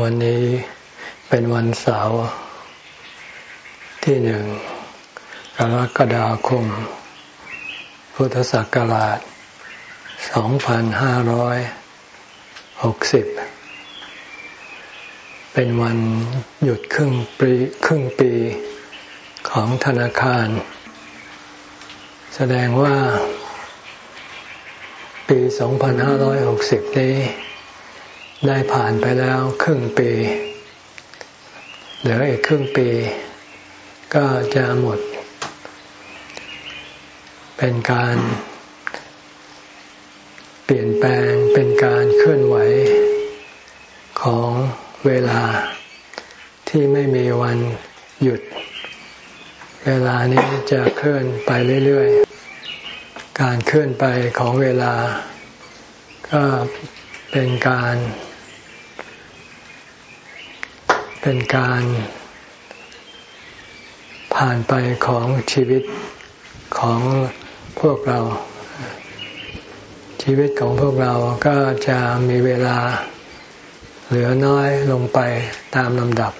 วันนี้เป็นวันเสาร์ที่หนึ่งกรกฎาคม พุทธศักราช 2560 เป็นวันหยุดครึ่งปีครึ่งปีของธนาคาร แสดงว่าปี 2560 นี้ ได้ผ่านไปแล้วครึ่งปี เหลืออีกครึ่งปี ก็จะหมด เป็นการเปลี่ยนแปลงเป็นการเคลื่อนไหวของเวลาที่ไม่มีวันหยุด เวลานี้จะเคลื่อนไปเรื่อยๆ การเคลื่อนไปของเวลา ก็เป็นการ เป็นการผ่านไปของชีวิตของพวกเรา ชีวิตของพวกเราก็จะมีเวลาเหลือน้อยลงไปตามลำดับ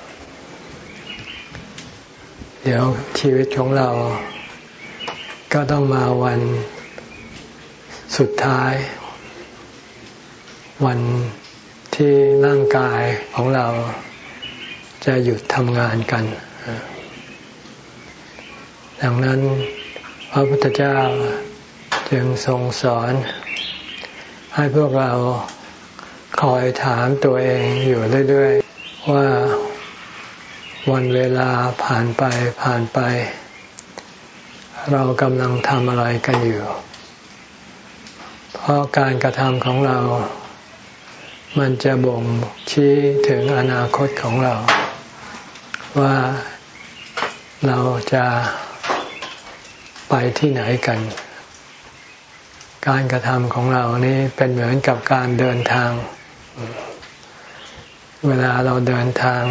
เดี๋ยวชีวิตของเราก็ต้องมาวันสุดท้าย วันที่ร่างกายของเรา จะหยุดทำงานกัน ดังนั้นพระพุทธเจ้าจึงทรงสอน ให้พวกเราคอยถามตัวเองอยู่เรื่อยๆ ว่าวันเวลาผ่านไปผ่านไป เรากำลังทำอะไรกันอยู่ เพราะการกระทำของเรา มันจะบ่งชี้ถึงอนาคตของเรา ว่าเราจะไปที่ไหนกัน การกระทำของเรานี่เป็นเหมือนกับการเดินทาง เวลาเราเดินทาง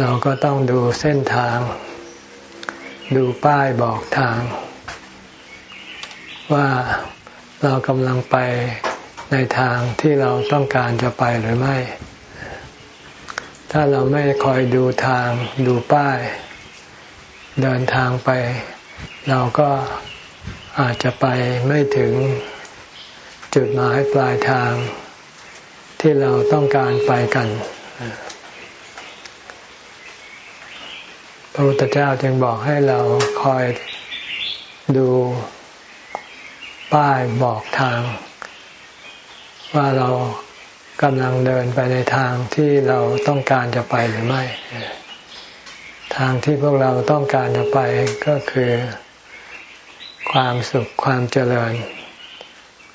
เราก็ต้องดูเส้นทาง ดูป้ายบอกทาง ว่าเรากำลังไปในทางที่เราต้องการจะไปหรือไม่ ถ้าเราไม่คอยดูทางดูป้าย เดินทางไป เราก็อาจจะไปไม่ถึงจุดหมายปลายทางที่เราต้องการไปกัน พระพุทธเจ้าจึงบอกให้เราคอยดูป้ายบอกทาง ว่าเรา กำลังเดินไปในทางที่เราต้องการจะไปหรือไม่ ทางที่พวกเราต้องการจะไปก็คือ ความสุขความเจริญ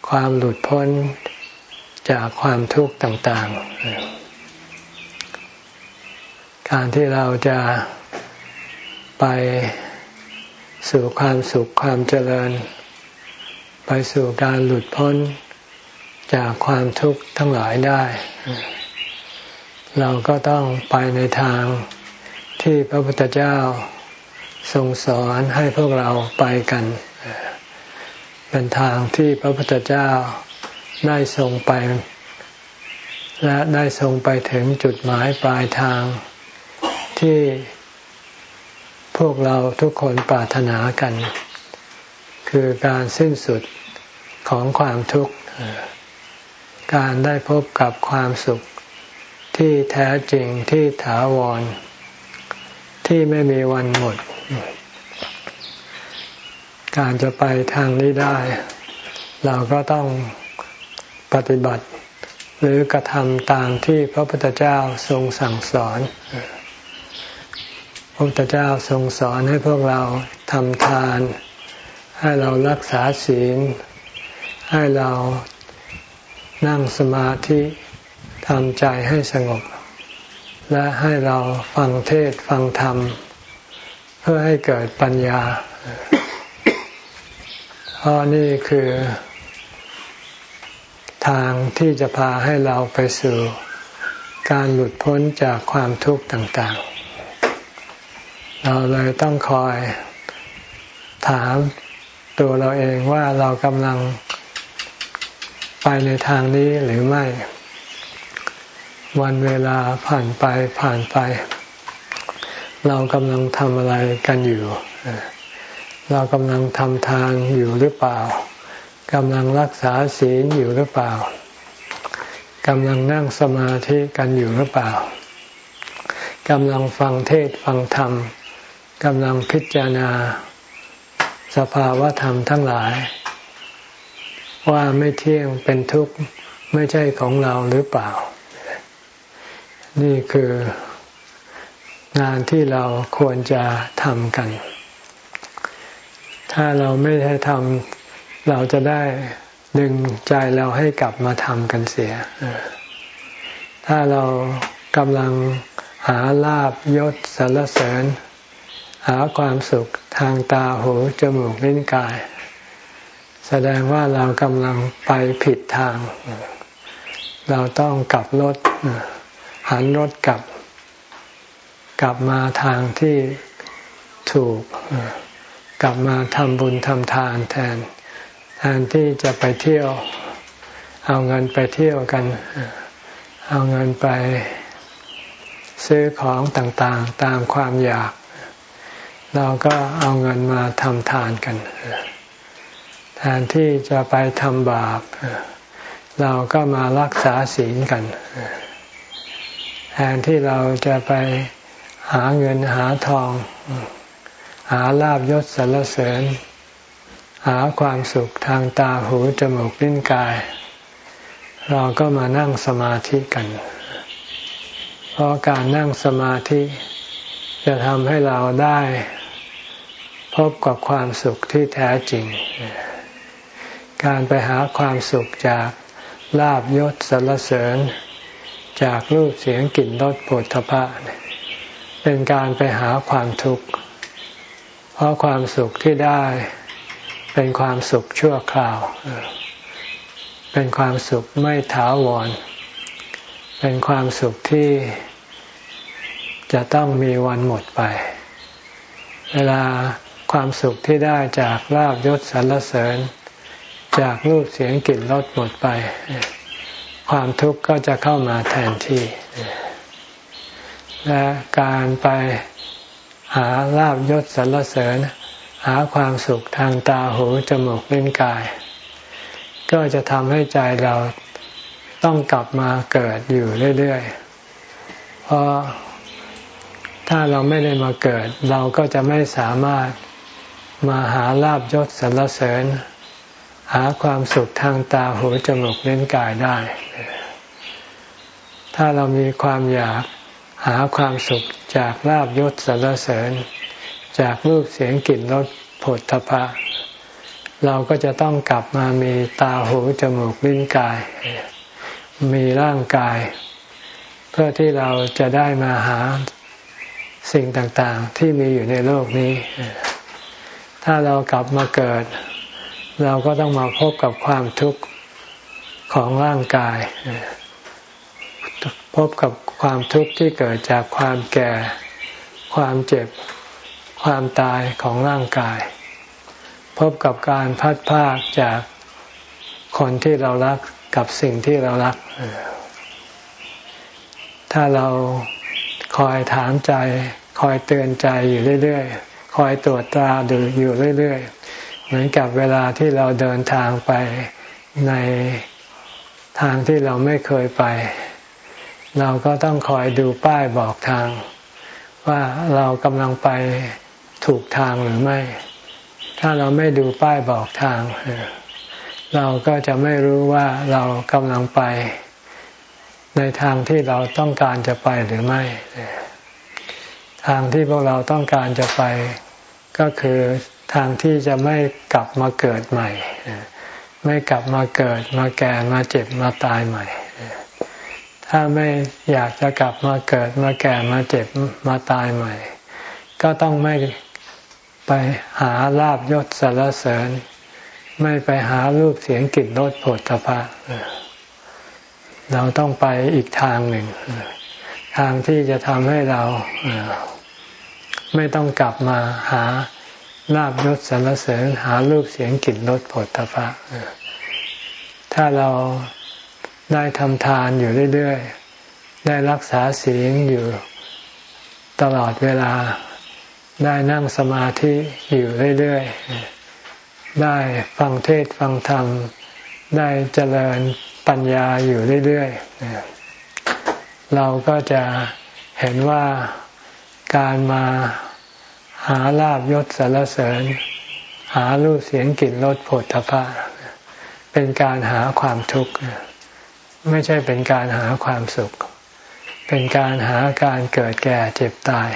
ความหลุดพ้นจากความทุกข์ต่างๆ การที่เราจะไปสู่ความสุขความเจริญ ไปสู่การหลุดพ้น จากความทุกข์ทั้งหลายได้ เราก็ต้องไปในทางที่พระพุทธเจ้าทรงสอนให้พวกเราไปกัน เป็นทางที่พระพุทธเจ้าได้ทรงไป และได้ทรงไปถึงจุดหมายปลายทางที่พวกเราทุกคนปรารถนากัน คือการสิ้นสุดของความทุกข์ การได้พบกับความสุขที่แท้จริงที่ถาวร ที่ไม่มีวันหมด การจะไปทางนี้ได้ เราก็ต้องปฏิบัติ หรือกระทำตามที่พระพุทธเจ้าทรงสั่งสอน พระพุทธเจ้าทรงสอนให้พวกเราทำทาน ให้เรารักษาศีล ให้เรา นั่งสมาธิทำใจให้สงบ และให้เราฟังเทศฟังธรรม เพื่อให้เกิดปัญญาเพราะนี่คือ ทางที่จะพาให้เราไปสู่การหลุดพ้นจากความทุกข์ต่างๆ เราเลยต้องคอยถามตัวเราเองว่าเรากำลัง ไปในทางนี้หรือไม่ วันเวลาผ่านไปผ่านไป เรากำลังทำอะไรกันอยู่ เรากำลังทำทานอยู่หรือเปล่ากำลังรักษาศีลอยู่หรือเปล่ากำลังนั่งสมาธิกันอยู่หรือเปล่ากำลังฟังเทศฟังธรรมกำลังพิจารณา สภาวะธรรมทั้งหลาย ว่าไม่เที่ยงเป็นทุกข์ไม่ใช่ของเราหรือเปล่า นี่คืองานที่เราควรจะทำกัน ถ้าเราไม่ได้ทำเราจะได้ดึงใจเราให้กลับมาทำกันเสีย ถ้าเรากำลังหาลาบยศสารเสริญ หาความสุขทางตาหูจมูกลิ้นกาย แสดงว่าเรากำลังไปผิดทาง เราต้องกลับรถหันรถกลับ กลับมาทางที่ถูก กลับมาทำบุญทำทานแทน แทนที่จะไปเที่ยว เอาเงินไปเที่ยวกัน เอาเงินไปซื้อของต่างๆตามความอยาก เราก็เอาเงินมาทำทานกัน แทนที่จะไปทำบาป เราก็มารักษาศีลกัน แทนที่เราจะไปหาเงินหาทอง หาลาบยศสรรเสริญ หาความสุขทางตาหูจมูกลิ้นกาย เราก็มานั่งสมาธิกัน เพราะการนั่งสมาธิจะทำให้เราได้พบกับความสุขที่แท้จริง การไปหาความสุขจากลาบยศสรรเสริญ จากรูปเสียงกลิ่นรสปุถะพะเป็นการไปหาความทุกข์ เพราะความสุขที่ได้เป็นความสุขชั่วคราว เป็นความสุขไม่ถาวร เป็นความสุขที่จะต้องมีวันหมดไป เวลาความสุขที่ได้จากลาบยศสรรเสริญ จากรูปเสียงกลิ่นรสหมดไป ความทุกข์ก็จะเข้ามาแทนที่ และการไปหาลาบยศสรรเสริญ หาความสุขทางตาหูจมูกลิ้นกาย ก็จะทำให้ใจเราต้องกลับมาเกิดอยู่เรื่อยๆ เพราะถ้าเราไม่ได้มาเกิด เราก็จะไม่สามารถมาหาลาบยศสรรเสริญ หาความสุขทางตาหูจมูกเล่นกายได้ ถ้าเรามีความอยากหาความสุขจากลาบยศสรรเสริญ จากรูปเสียงกลิ่นรสผลทพะ เราก็จะต้องกลับมามีตาหูจมูกลิ้นกาย มีร่างกาย เพื่อที่เราจะได้มาหาสิ่งต่างๆ ที่มีอยู่ในโลกนี้ ถ้าเรากลับมาเกิด เราก็ต้องมาพบกับความทุกข์ของร่างกาย พบกับความทุกข์ที่เกิดจากความแก่ ความเจ็บ ความตายของร่างกาย พบกับการพัดพากจากคนที่เรารักกับสิ่งที่เรารัก ถ้าเราคอยถามใจ คอยเตือนใจอยู่เรื่อยๆ คอยตรวจตราดูอยู่เรื่อยๆ เหมือนกับเวลาที่เราเดินทางไปในทางที่เราไม่เคยไป เราก็ต้องคอยดูป้ายบอกทาง ว่าเรากำลังไปถูกทางหรือไม่ ถ้าเราไม่ดูป้ายบอกทาง เราก็จะไม่รู้ว่าเรากำลังไปในทางที่เราต้องการจะไปหรือไม่ ทางที่พวกเราต้องการจะไปก็คือ ทางที่จะไม่กลับมาเกิดใหม่ ไม่กลับมาเกิดมาแก่มาเจ็บมาตายใหม่ ถ้าไม่อยากจะกลับมาเกิดมาแก่มาเจ็บมาตายใหม่ ก็ต้องไม่ไปหาลาบยศสารเสริญ ไม่ไปหารูปเสียงกลิ่นรสผลตภะเราต้องไปอีกทางหนึ่ง ทางที่จะทำให้เราไม่ต้องกลับมาหา ลาบยศสรรเสริญหารูปเสียงกลิ่นรสผลตภะถ้าเราได้ทำทานอยู่เรื่อยๆ ได้รักษาศีลอยู่ตลอดเวลา ได้นั่งสมาธิอยู่เรื่อยๆ ได้ฟังเทศฟังธรรม ได้เจริญปัญญาอยู่เรื่อยๆ เราก็จะเห็นว่าการมา หาลาบยศสารเสริญ หารูปเสียงกลิ่นรสผลทพะเป็นการหาความทุกข์ไม่ใช่เป็นการหาความสุข เป็นการหาการเกิดแก่เจ็บตาย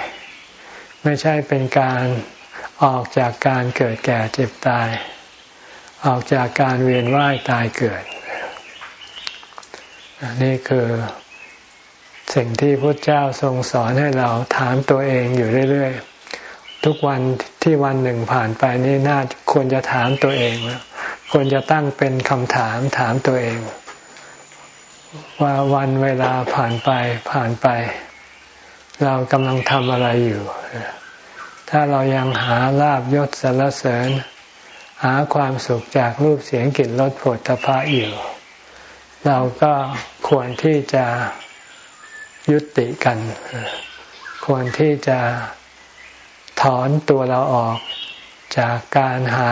ไม่ใช่เป็นการออกจากการเกิดแก่เจ็บตาย ออกจากการเวียนว่ายตายเกิดนี่คือสิ่งที่พระเจ้าทรงสอนให้เราถามตัวเองอยู่เรื่อยๆ ทุกวันที่วันหนึ่งผ่านไปนี่น่าควรจะถามตัวเองควรจะตั้งเป็นคำถามถามตัวเอง ว่าวันเวลาผ่านไปผ่านไป เรากำลังทำอะไรอยู่ ถ้าเรายังหาลาบยศสรรเสริญ หาความสุขจากรูปเสียงกลิ่นรสผลตภะอยู่ เราก็ควรที่จะยุติกัน ควรที่จะ ถอนตัวเราออกจากการหา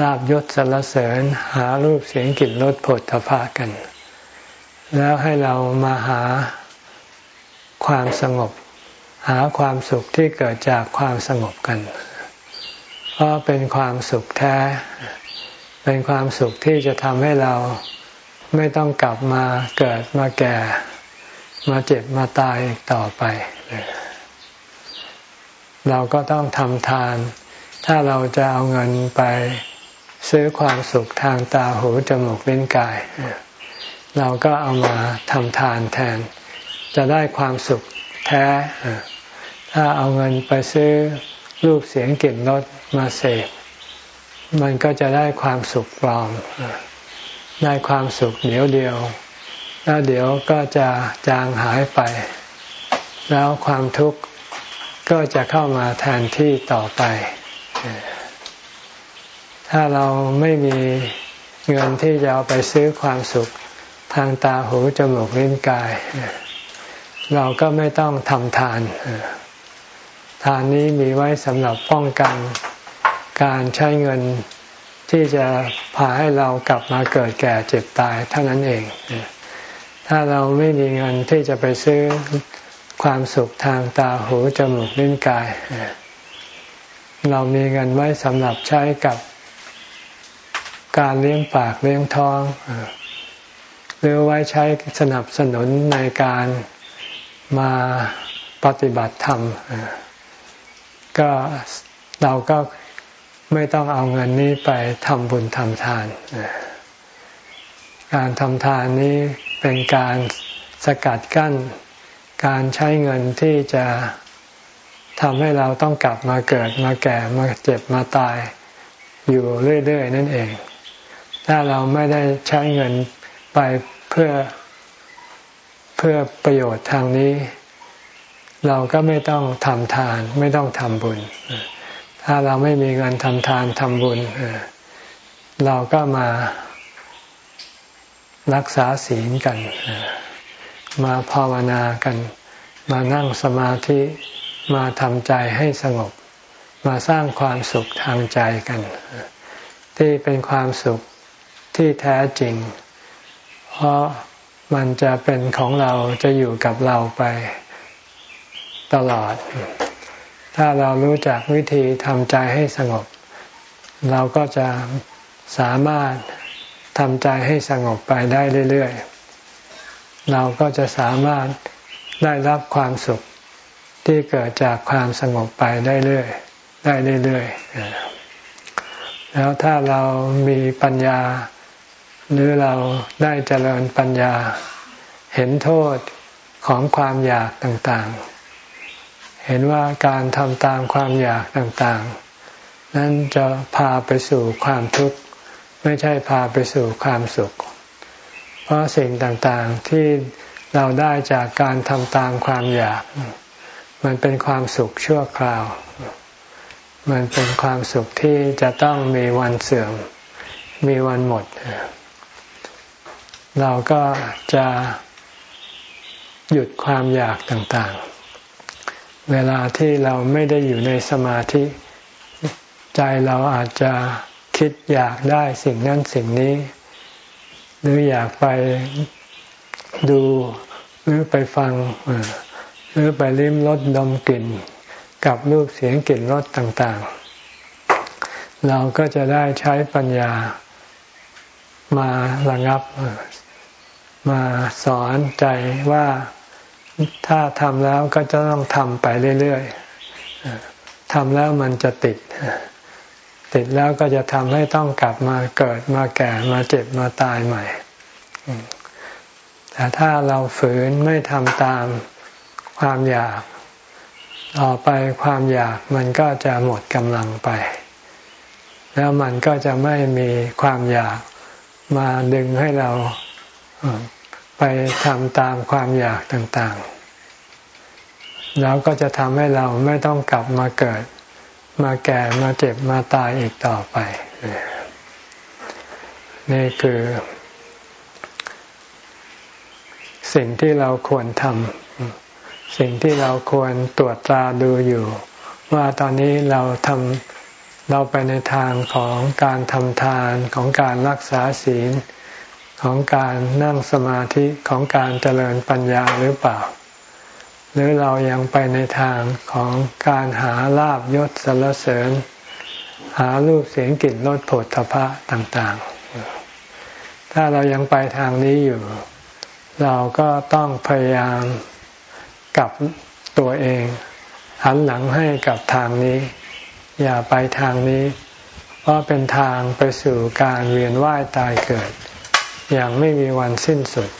ลาบยศสรรเสริญหารูปเสียงกลิ่นรสผลทพะกัน แล้วให้เรามาหาความสงบ หาความสุขที่เกิดจากความสงบกัน เพราะเป็นความสุขแท้ เป็นความสุขที่จะทำให้เราไม่ต้องกลับมาเกิดมาแก่ มาเจ็บมาตายอีกต่อไป เราก็ต้องทำทาน ถ้าเราจะเอาเงินไปซื้อความสุขทางตาหูจมูกลิ้นกาย เราก็เอามาทำทานแทน จะได้ความสุขแท้ ถ้าเอาเงินไปซื้อรูปเสียงกลิ่นรสมาเสพมันก็จะได้ความสุขปลอม ได้ความสุขเดียวเดียว แล้วเดี๋ยวก็จะจางหายไป แล้วความทุกข์ ก็จะเข้ามาแทนที่ต่อไป ถ้าเราไม่มีเงินที่จะเอาไปซื้อความสุขทางตาหูจมูกลิ้นกาย เราก็ไม่ต้องทำทาน ทานนี้มีไว้สำหรับป้องกันการใช้เงินที่จะพาให้เรากลับมาเกิดแก่เจ็บตายเท่านั้นเอง ถ้าเราไม่มีเงินที่จะไปซื้อ ความสุขทางตาหูจมูกลิ้นกาย เรามีเงินไว้สำหรับใช้กับการเลี้ยงปากเลี้ยงท้องหรือไว้ใช้สนับสนุนในการมาปฏิบัติธรรมก็เราก็ไม่ต้องเอาเงินนี้ไปทำบุญทำทาน การทำทานนี้เป็นการสกัดกั้น การใช้เงินที่จะทำให้เราต้องกลับมาเกิดมาแก่มาเจ็บมาตายอยู่เรื่อย ๆ นั่นเอง ถ้าเราไม่ได้ใช้เงินไปเพื่อเพื่อประโยชน์ทางนี้ เราก็ไม่ต้องทำทานไม่ต้องทำบุญ ถ้าเราไม่มีเงินทำทานทำบุญ เราก็มารักษาศีลกัน มาภาวนากัน มานั่งสมาธิมาทำใจให้สงบ มาสร้างความสุขทางใจกัน ที่เป็นความสุขที่แท้จริง เพราะมันจะเป็นของเราจะอยู่กับเราไปตลอด ถ้าเรารู้จักวิธีทำใจให้สงบ เราก็จะสามารถทำใจให้สงบไปได้เรื่อย ๆ เราก็จะสามารถได้รับความสุขที่เกิดจากความสงบไปได้เรื่อยได้เรื่อยๆแล้วถ้าเรามีปัญญา หรือเราได้เจริญปัญญา เห็นโทษของความอยากต่างๆ เห็นว่าการทำตามความอยากต่างๆ นั้นจะพาไปสู่ความทุกข์ ไม่ใช่พาไปสู่ความสุข เพราะสิ่งต่างๆที่เราได้จากการทำตามความอยาก มันเป็นความสุขชั่วคราว มันเป็นความสุขที่จะต้องมีวันเสื่อม มีวันหมด เราก็จะหยุดความอยากต่างๆ เวลาที่เราไม่ได้อยู่ในสมาธิ ใจเราอาจจะคิดอยากได้สิ่งนั้นสิ่งนี้ หรืออยากไปดูหรือไปฟังหรือไปลิ้มรสดมกลิ่น กับรูปเสียงกลิ่นรสต่างๆ เราก็จะได้ใช้ปัญญามาระงับมาสอนใจว่าถ้าทำแล้วก็จะต้องทำไปเรื่อยๆทำแล้วมันจะติด ติดแล้วก็จะทำให้ต้องกลับมาเกิดมาแก่มาเจ็บมาตายใหม่ แต่ถ้าเราฝืนไม่ทำตามความอยาก ต่อไปความอยากมันก็จะหมดกำลังไป แล้วมันก็จะไม่มีความอยากมาดึงให้เราไปทำตามความอยากต่างๆ แล้วก็จะทำให้เราไม่ต้องกลับมาเกิด มาแก่มาเจ็บมาตายอีกต่อไป นี่คือ สิ่งที่เราควรทำสิ่งที่เราควรตรวจตราดูอยู่ ว่าตอนนี้เราทำเราไปในทางของการทำทานของการรักษาศีลของการนั่งสมาธิของการเจริญปัญญาหรือเปล่า หรือเรายังไปในทางของการหาลาบยศสรรเสริญ หารูปเสียงกลิ่นรสผลทพะต่าง ๆ ถ้าเรายังไปทางนี้อยู่ เราก็ต้องพยายามกับตัวเอง หันหลังให้กับทางนี้ อย่าไปทางนี้ เพราะเป็นทางไปสู่การเวียนว่ายตายเกิด อย่างไม่มีวันสิ้นสุด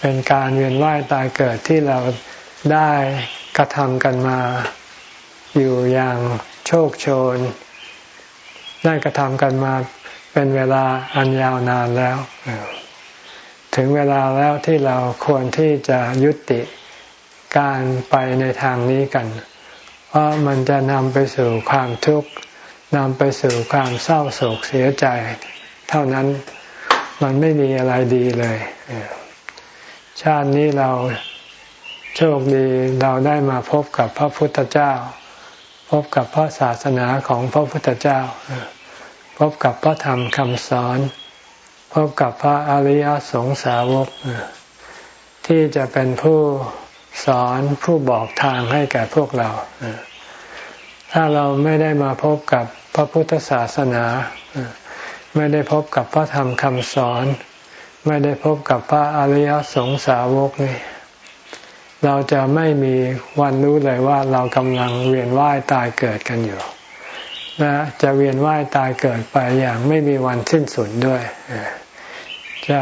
เป็นการเวียนว่ายตายเกิดที่เราได้กระทำกันมาอยู่อย่างโชคโชน ได้กระทำกันมาเป็นเวลาอันยาวนานแล้ว ถึงเวลาแล้วที่เราควรที่จะยุติการไปในทางนี้กัน เพราะมันจะนำไปสู่ความทุกข์นำไปสู่ความเศร้าโศกเสียใจ เท่านั้นมันไม่มีอะไรดีเลย ชาตินี้เราโชคดีเราได้มาพบกับพระพุทธเจ้า พบกับพระศาสนาของพระพุทธเจ้า พบกับพระธรรมคำสอน พบกับพระอริยสงสาวก ที่จะเป็นผู้สอนผู้บอกทางให้แก่พวกเรา ถ้าเราไม่ได้มาพบกับพระพุทธศาสนา ไม่ได้พบกับพระธรรมคำสอน ไม่ได้พบกับพระอริยสงสาวกนี่เราจะไม่มีวันรู้เลยว่าเรากำลังเวียนว่ายตายเกิดกันอยู่ และจะเวียนว่ายตายเกิดไปอย่างไม่มีวันสิ้นสุดด้วย จะ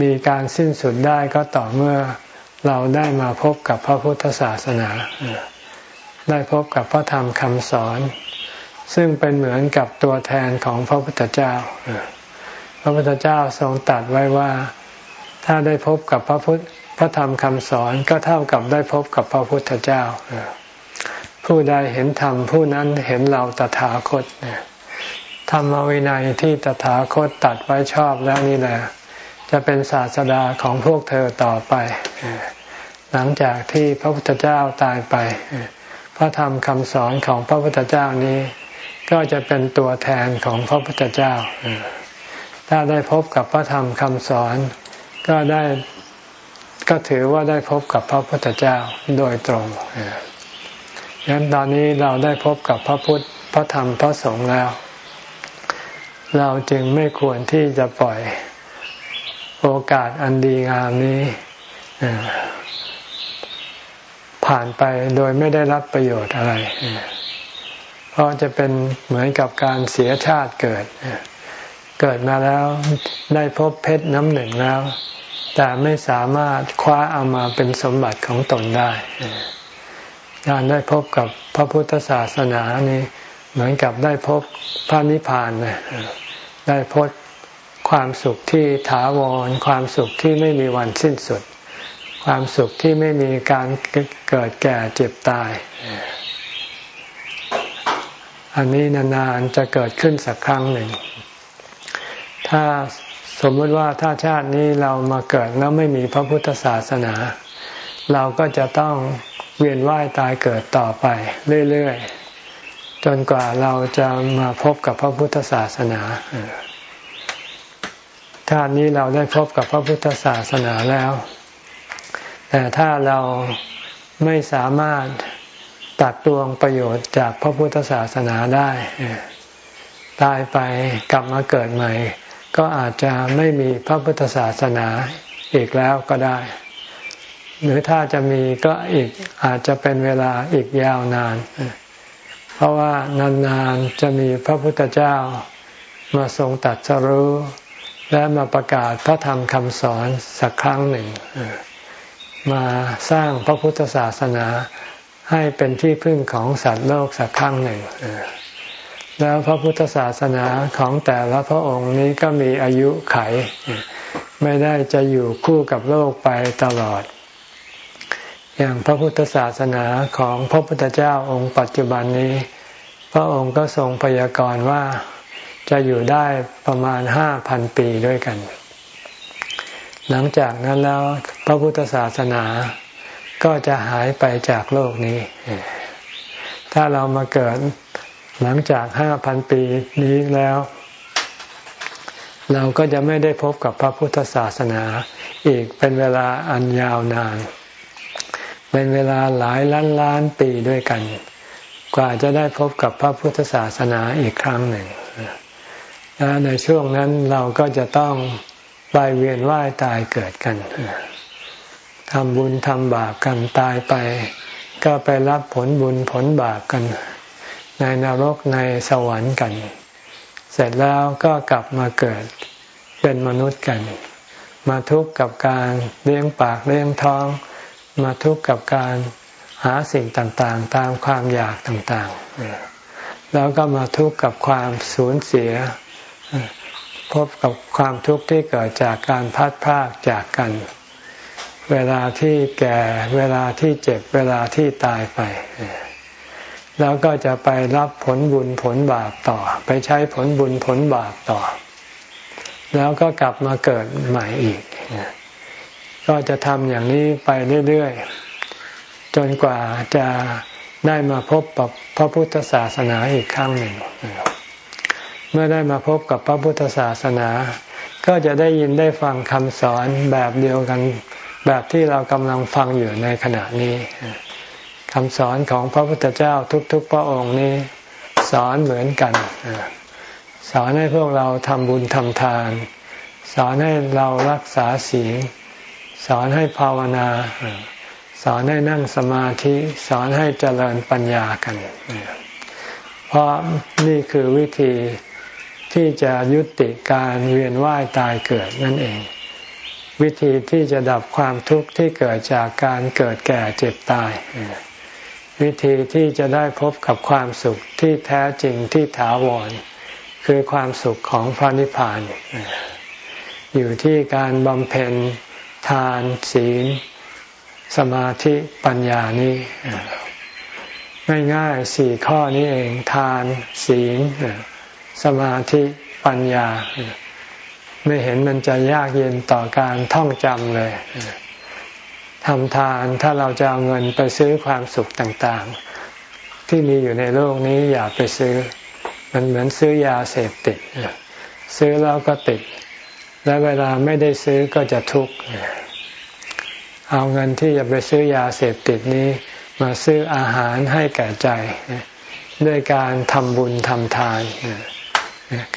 มีการสิ้นสุดได้ก็ต่อเมื่อเราได้มาพบกับพระพุทธศาสนา ได้พบกับพระธรรมคำสอน ซึ่งเป็นเหมือนกับตัวแทนของพระพุทธเจ้า พระพุทธเจ้าทรงตัดไว้ว่า ถ้าได้พบกับพระพุทธพระธรรมคำสอนก็เท่ากับได้พบกับพระพุทธเจ้า ผู้ใดเห็นธรรมผู้นั้นเห็นเราตถาคตธรรมวินัยที่ตถาคตตัดไว้ชอบแล้วนี่แหละจะเป็นศาสดาของพวกเธอต่อไป หลังจากที่พระพุทธเจ้าตายไป พระธรรมคำสอนของพระพุทธเจ้านี้ ก็จะเป็นตัวแทนของพระพุทธเจ้า ถ้าได้พบกับพระธรรมคำสอน ก็ได้ก็ถือว่าได้พบกับพระพุทธเจ้าโดยตรงดังนั้นตอนนี้เราได้พบกับพระพุทธ พระธรรม พระสงฆ์แล้ว เราจึงไม่ควรที่จะปล่อยโอกาสอันดีงามนี้ผ่านไปโดยไม่ได้รับประโยชน์อะไร เพราะจะเป็นเหมือนกับการเสียชาติเกิด เกิดมาแล้วได้พบเพชรน้ำหนึ่งแล้ว แต่ไม่สามารถคว้าเอามาเป็นสมบัติของตนได้ การได้พบกับพระพุทธศาสนานี่เหมือนกับได้พบพระนิพพานนะได้พบความสุขที่ถาวร ความสุขที่ไม่มีวันสิ้นสุด ความสุขที่ไม่มีการเกิดแก่เจ็บตาย อันนี้นานๆจะเกิดขึ้นสักครั้งหนึ่ง ถ้าสมมติว่าถ้าชาตินี้เรามาเกิดแล้วไม่มีพระพุทธศาสนา เราก็จะต้องเวียนว่ายตายเกิดต่อไปเรื่อยๆจนกว่าเราจะมาพบกับพระพุทธศาสนาชาตินี้เราได้พบกับพระพุทธศาสนาแล้ว แต่ถ้าเราไม่สามารถตัดตวงประโยชน์จากพระพุทธศาสนาได้ ตายไปกลับมาเกิดใหม่ ก็อาจจะไม่มีพระพุทธศาสนาอีกแล้วก็ได้ หรือถ้าจะมีก็อีกอาจจะเป็นเวลาอีกยาวนาน เพราะว่านานๆจะมีพระพุทธเจ้ามาทรงตัดสรู้ และมาประกาศพระธรรมคำสอนสักครั้งหนึ่ง มาสร้างพระพุทธศาสนาให้เป็นที่พึ่งของสัตว์โลกสักครั้งหนึ่ง แล้วพระพุทธศาสนาของแต่ละพระองค์นี้ก็มีอายุไข ไม่ได้จะอยู่คู่กับโลกไปตลอด อย่างพระพุทธศาสนาของพระพุทธเจ้าองค์ปัจจุบันนี้ พระองค์ก็ทรงพยากรณ์ว่าจะอยู่ได้ประมาณห้าพันปีด้วยกัน หลังจากนั้นแล้วพระพุทธศาสนาก็จะหายไปจากโลกนี้ ถ้าเรามาเกิด หลังจากห้าพันปีนี้แล้ว เราก็จะไม่ได้พบกับพระพุทธศาสนาอีกเป็นเวลาอันยาวนาน เป็นเวลาหลายล้านล้านปีด้วยกัน กว่าจะได้พบกับพระพุทธศาสนาอีกครั้งหนึ่งและในช่วงนั้นเราก็จะต้องไปเวียนว่ายตายเกิดกันทำบุญทำบาปกันตายไป ก็ไปรับผลบุญผลบาปกัน ในนรกในสวรรค์กัน เสร็จแล้วก็กลับมาเกิดเป็นมนุษย์กัน มาทุกข์กับการเลี้ยงปากเลี้ยงท้อง มาทุกข์กับการหาสิ่งต่างๆ ตามความอยากต่างๆ แล้วก็มาทุกข์กับความสูญเสีย พบกับความทุกข์ที่เกิดจากการพัดพากจากกัน เวลาที่แก่ เวลาที่เจ็บ เวลาที่ตายไป แล้วก็จะไปรับผลบุญผลบาปต่อ ไปใช้ผลบุญผลบาปต่อ แล้วก็กลับมาเกิดใหม่อีก ก็จะทำอย่างนี้ไปเรื่อยๆ จนกว่าจะได้มาพบกับพระพุทธศาสนาอีกครั้งหนึ่ง เมื่อได้มาพบกับพระพุทธศาสนา ก็จะได้ยินได้ฟังคำสอนแบบเดียวกัน แบบที่เรากำลังฟังอยู่ในขณะนี้ คำสอนของพระพุทธเจ้าทุกๆ พระองค์นี้ สอนเหมือนกัน สอนให้พวกเราทำบุญทำทาน สอนให้เรารักษาศีลสอนให้ภาวนา สอนให้นั่งสมาธิ สอนให้เจริญปัญญากัน เพราะนี่คือวิธีที่จะยุติการเวียนว่ายตายเกิดนั่นเอง วิธีที่จะดับความทุกข์ที่เกิดจากการเกิดแก่เจ็บตาย วิธีที่จะได้พบกับความสุขที่แท้จริงที่ถาวร คือความสุขของพระนิพพาน อยู่ที่การบำเพ็ญทานศีล สมาธิปัญญานี้ง่ายๆสี่ข้อนี้เองทานศีล สมาธิปัญญา ไม่เห็นมันจะยากเย็นต่อการท่องจำเลย ทำทานถ้าเราจะเอาเงินไปซื้อความสุขต่างๆ ที่มีอยู่ในโลกนี้อย่าไปซื้อ มันเหมือนซื้อยาเสพติด ซื้อแล้วก็ติด และเวลาไม่ได้ซื้อก็จะทุกข์เอาเงินที่จะไปซื้อยาเสพติดนี้ มาซื้ออาหารให้แก่ใจ ด้วยการทำบุญทำทาน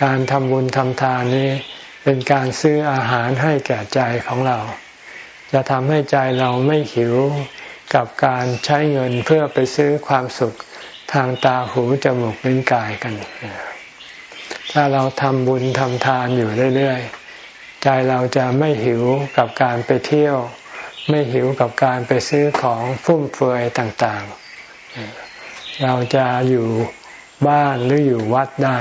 การทำบุญทำทานนี้ เป็นการซื้ออาหารให้แก่ใจของเรา จะทำให้ใจเราไม่หิวกับการใช้เงินเพื่อไปซื้อความสุขทางตาหูจมูกลิ้นกายกัน ถ้าเราทำบุญทำทานอยู่เรื่อยๆ ใจเราจะไม่หิวกับการไปเที่ยว ไม่หิวกับการไปซื้อของฟุ่มเฟือยต่างๆ เราจะอยู่บ้านหรืออยู่วัดได้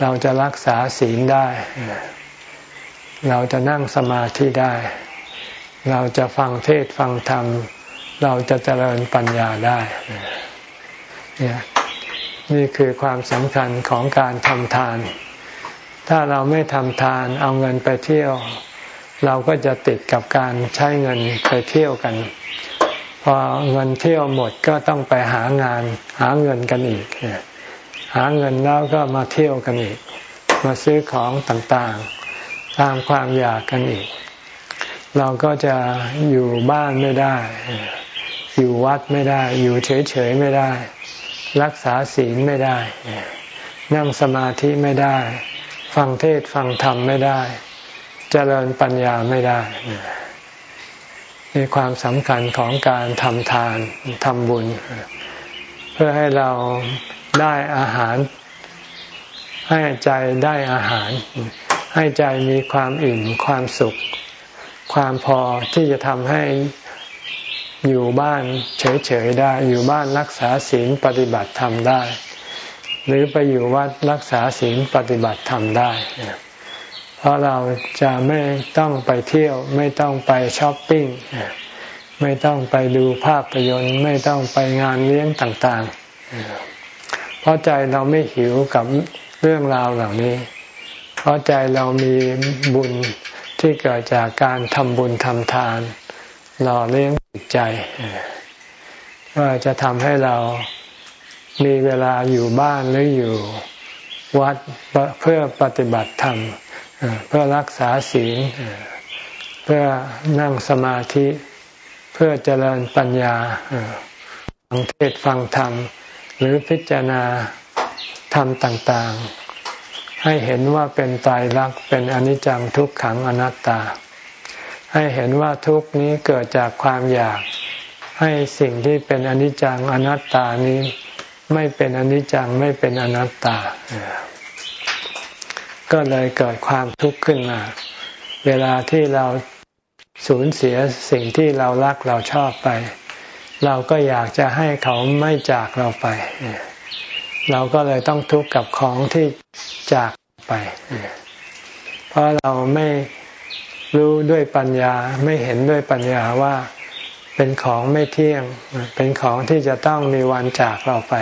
เราจะรักษาศีลได้ เราจะนั่งสมาธิได้ เราจะฟังเทศฟังธรรม เราจะเจริญปัญญาได้เนี่ยนี่คือความสำคัญของการทำทาน ถ้าเราไม่ทำทานเอาเงินไปเที่ยว เราก็จะติดกับการใช้เงินไปเที่ยวกัน พอเงินเที่ยวหมดก็ต้องไปหางาน หาเงินกันอีก หาเงินแล้วก็มาเที่ยวกันอีก มาซื้อของต่างๆ ตามความอยากกันอีก เราก็จะอยู่บ้านไม่ได้ อยู่วัดไม่ได้ อยู่เฉยๆไม่ได้ รักษาศีลไม่ได้ นั่งสมาธิไม่ได้ ฟังเทศฟังธรรมไม่ได้เจริญปัญญาไม่ได้นี่ความสำคัญของการทำทานทำบุญ เพื่อให้เราได้อาหาร ให้ใจได้อาหาร ให้ใจมีความอิ่มความสุข ความพอที่จะทำให้อยู่บ้านเฉยๆได้ อยู่บ้านรักษาศีลปฏิบัติธรรมได้ หรือไปอยู่วัดรักษาศีลปฏิบัติธรรมได้ เพราะเราจะไม่ต้องไปเที่ยวไม่ต้องไปช้อปปิ้งไม่ต้องไปดูภาพยนตร์ ไม่ต้องไปงานเลี้ยงต่างๆ เพราะใจเราไม่หิวกับเรื่องราวเหล่านี้ เพราะใจเรามีบุญ ที่เกิดจากการทำบุญทำทาน หล่อเลี้ยงจิตใจว่าจะทำให้เรามีเวลาอยู่บ้านหรืออยู่วัดเพื่อปฏิบัติธรรม เพื่อรักษาศีล เพื่อนั่งสมาธิเพื่อเจริญปัญญาฟังเทศฟังธรรม หรือพิจารณาธรรมต่าง ๆ ให้เห็นว่าเป็นตายรักเป็นอนิจจังทุกขังอนัตตา ให้เห็นว่าทุกนี้เกิดจากความอยาก ให้สิ่งที่เป็นอนิจจังอนัตตานี้ ไม่เป็นอนิจจังไม่เป็นอนัตตา ก็เลยเกิดความทุกข์ขึ้นมา เวลาที่เราสูญเสียสิ่งที่เรารักเราชอบไป เราก็อยากจะให้เขาไม่จากเราไปเเราก็เลยต้องทุกข์กับของที่จากไป เพราะเราไม่รู้ด้วยปัญญาไม่เห็นด้วยปัญญาว่าเป็นของไม่เที่ยง เป็นของที่จะต้องมีวันจากเราไป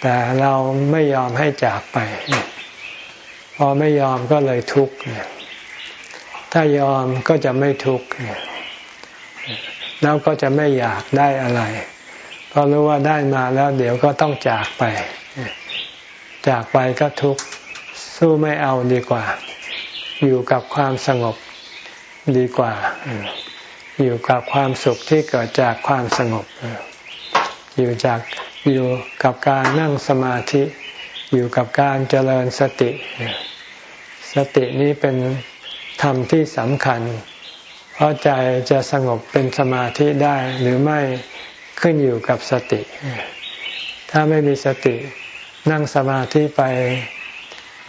แต่เราไม่ยอมให้จากไป พอไม่ยอมก็เลยทุกข์ถ้ายอมก็จะไม่ทุกข์แล้วก็จะไม่อยากได้อะไร เพราะรู้ว่าได้มาแล้วเดี๋ยวก็ต้องจากไป จากไปก็ทุกข์สู้ไม่เอาดีกว่า อยู่กับความสงบดีกว่า อยู่กับความสุขที่เกิดจากความสงบ อยู่จากอยู่กับการนั่งสมาธิ อยู่กับการเจริญสติ สตินี้เป็นธรรมที่สำคัญ เพราะใจจะสงบเป็นสมาธิได้หรือไม่ ขึ้นอยู่กับสติ ถ้าไม่มีสตินั่งสมาธิไป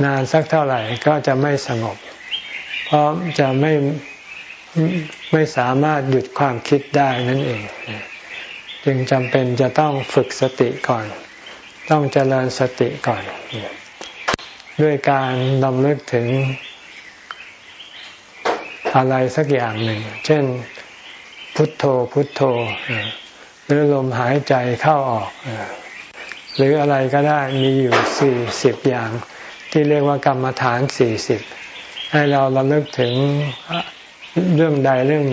นานสักเท่าไหร่ก็จะไม่สงบ เพราะจะไม่ไม่สามารถหยุดความคิดได้นั่นเอง จึงจำเป็นจะต้องฝึกสติก่อน ต้องเจริญสติก่อน ด้วยการนำลึกถึงอะไรสักอย่างหนึ่ง เช่น พุทโธพุทโธ หรือลมหายใจเข้าออก หรืออะไรก็ได้มีอยู่สี่สิบอย่าง ที่เรียกว่ากรรมฐานสี่สิบให้เราระลึกถึงเรื่องใดเรื่องห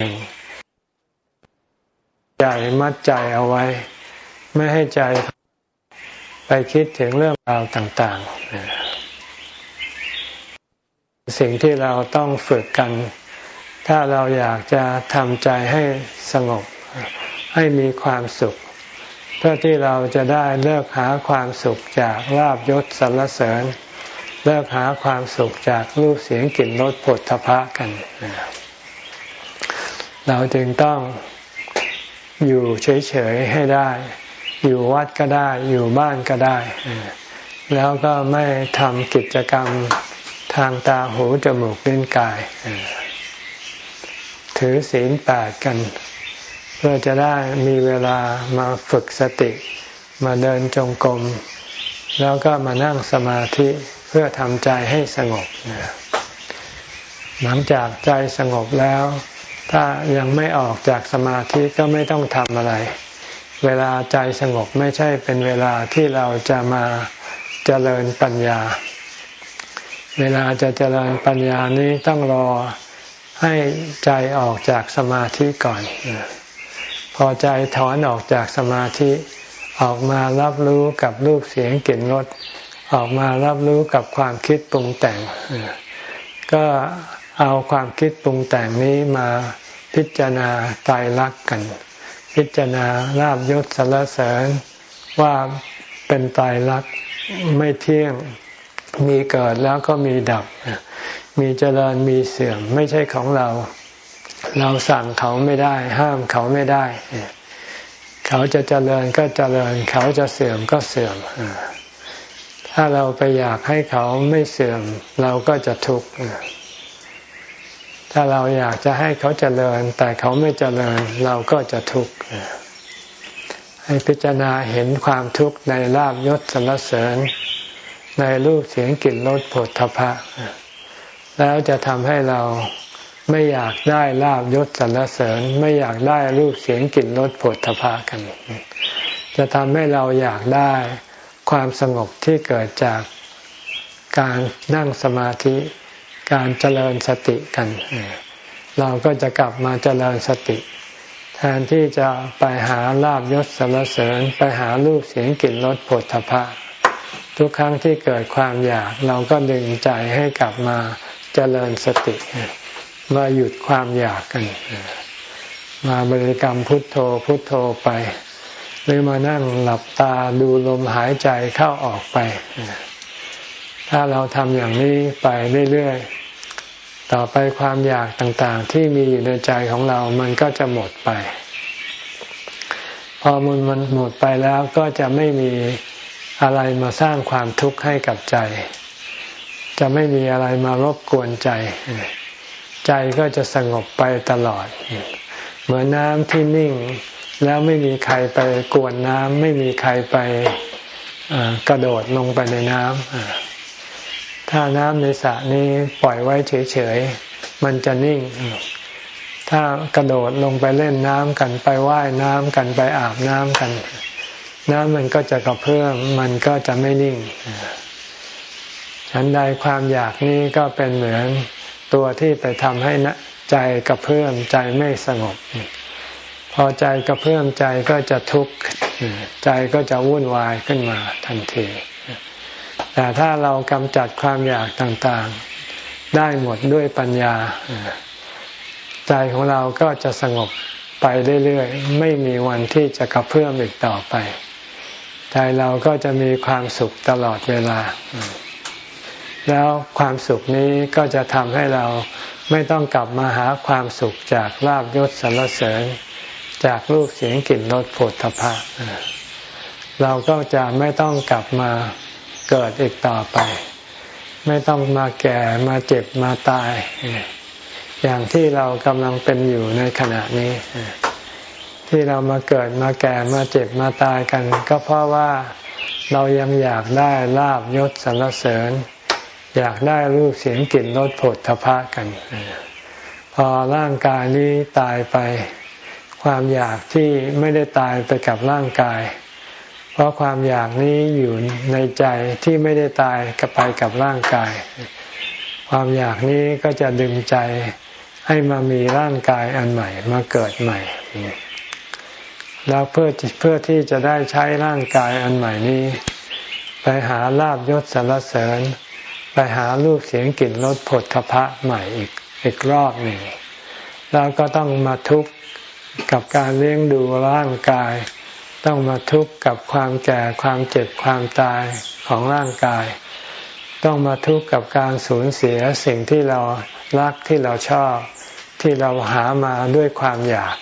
นึ่งใจมัดใจเอาไว้ ไม่ให้ใจไปคิดถึงเรื่องราวต่างๆ สิ่งที่เราต้องฝึกกัน ถ้าเราอยากจะทำใจให้สงบ ให้มีความสุข เพื่อที่เราจะได้เลิกหาความสุขจากลาบยศสรรเสริญ เลิกหาความสุขจากรูปเสียงกลิ่นรสผลทพะกัน เราจึงต้องอยู่เฉยๆให้ได้ อยู่วัดก็ได้ อยู่บ้านก็ได้ แล้วก็ไม่ทำกิจกรรมทางตาหูจมูกลิ้นกาย ถือศีลแปดกันเพื่อจะได้มีเวลามาฝึกสติ มาเดินจงกรมแล้วก็มานั่งสมาธิเพื่อทำใจให้สงบ หลังจากใจสงบแล้ว ถ้ายังไม่ออกจากสมาธิก็ไม่ต้องทำอะไร เวลาใจสงบไม่ใช่เป็นเวลาที่เราจะมาเจริญปัญญา เวลาจะเจริญปัญญานี้ต้องรอให้ใจออกจากสมาธิก่อน พอใจถอนออกจากสมาธิ ออกมารับรู้กับรูปเสียงกลิ่นรสออกมารับรู้กับความคิดปรุงแต่ง ก็เอาความคิดปรุงแต่งนี้มาพิจารณาตายรักกัน พิจารณาลาบยศสารเสริญว่าเป็นตายรักไม่เที่ยงมีเกิดแล้วก็มีดับ มีเจริญมีเสื่อมไม่ใช่ของเรา เราสั่งเขาไม่ได้ ห้ามเขาไม่ได้ เขาจะเจริญก็เจริญ เขาจะเสื่อมก็เสื่อม ถ้าเราไปอยากให้เขาไม่เสื่อม เราก็จะทุกข์ถ้าเราอยากจะให้เขาเจริญ แต่เขาไม่เจริญ เราก็จะทุกข์ให้พิจารณาเห็นความทุกข์ในลาบยศสรรเสริญ ในรูปเสียงกลิ่นรสผลทพะ แล้วจะทำให้เรา ไม่อยากได้ลาบยศสรรเสริญ ไม่อยากได้รูปเสียงกลิ่นรสผลทพะกัน จะทำให้เราอยากได้ความสงบที่เกิดจากการนั่งสมาธิการเจริญสติกัน เราก็จะกลับมาเจริญสติ แทนที่จะไปหาลาบยศสรรเสริญ ไปหารูปเสียงกลิ่นรสผลทพะทุกครั้งที่เกิดความอยากเราก็ดึงใจให้กลับมาเจริญสติ มาหยุดความอยากกัน มาบริกรรมพุทโธพุทโธไป หรือมานั่งหลับตาดูลมหายใจเข้าออกไป ถ้าเราทำอย่างนี้ไปเรื่อยๆ ต่อไปความอยากต่างๆ ที่มีอยู่ในใจของเรามันก็จะหมดไป พอมันมันหมดไปแล้วก็จะไม่มีอะไรมาสร้างความทุกข์ให้กับใจ จะไม่มีอะไรมารบกวนใจ ใจก็จะสงบไปตลอด เหมือนน้ำที่นิ่ง แล้วไม่มีใครไปกวนน้ำไม่มีใครไปกระโดดลงไปในน้ำถ้าน้ำในสระนี้ปล่อยไว้เฉยๆ มันจะนิ่ง ถ้ากระโดดลงไปเล่นน้ำกันไปว่ายน้ำกันไปอาบน้ำกัน น้ำมันก็จะกระเพื่อมมันก็จะไม่นิ่งฉันใดความอยากนี้ก็เป็นเหมือน ตัวที่ไปทำให้ใจกระเพื่อมใจไม่สงบ พอใจกระเพื่อมใจก็จะทุกข์ใจก็จะวุ่นวายขึ้นมาทันที แต่ถ้าเรากำจัดความอยากต่างๆ ได้หมดด้วยปัญญา ใจของเราก็จะสงบไปเรื่อยๆ ไม่มีวันที่จะกระเพื่อมอีกต่อไป ใจเราก็จะมีความสุขตลอดเวลา แล้วความสุขนี้ก็จะทำให้เราไม่ต้องกลับมาหาความสุขจากลาบยศสรรเสริญ จากรูปเสียงกลิ่นรสผลทพะเราก็จะไม่ต้องกลับมาเกิดอีกต่อไป ไม่ต้องมาแก่มาเจ็บมาตาย อย่างที่เรากำลังเป็นอยู่ในขณะนี้ ที่เรามาเกิดมาแก่มาเจ็บมาตายกัน ก็เพราะว่าเรายังอยากได้ลาบยศสรรเสริญ อยากได้รูปเสียงกลิ่นรสผลทพะกัน พอร่างกายนี้ตายไป ความอยากที่ไม่ได้ตายไปกับร่างกาย เพราะความอยากนี้อยู่ในใจที่ไม่ได้ตายกับไปกับร่างกาย ความอยากนี้ก็จะดึงใจให้มามีร่างกายอันใหม่มาเกิดใหม่แล้วเพื่อเพื่อที่จะได้ใช้ร่างกายอันใหม่นี้ ไปหาลาบยศสารเสริญ ไปหารูปเสียงกลิ่นรสผลทพะใหม่อีกอีกรอบหนึ่งแล้วก็ต้องมาทุกข์กับการเลี้ยงดูร่างกาย ต้องมาทุกข์กับความแก่ความเจ็บความตายของร่างกาย ต้องมาทุกข์กับการสูญเสียสิ่งที่เรารักที่เราชอบ ที่เราหามาด้วยความอยาก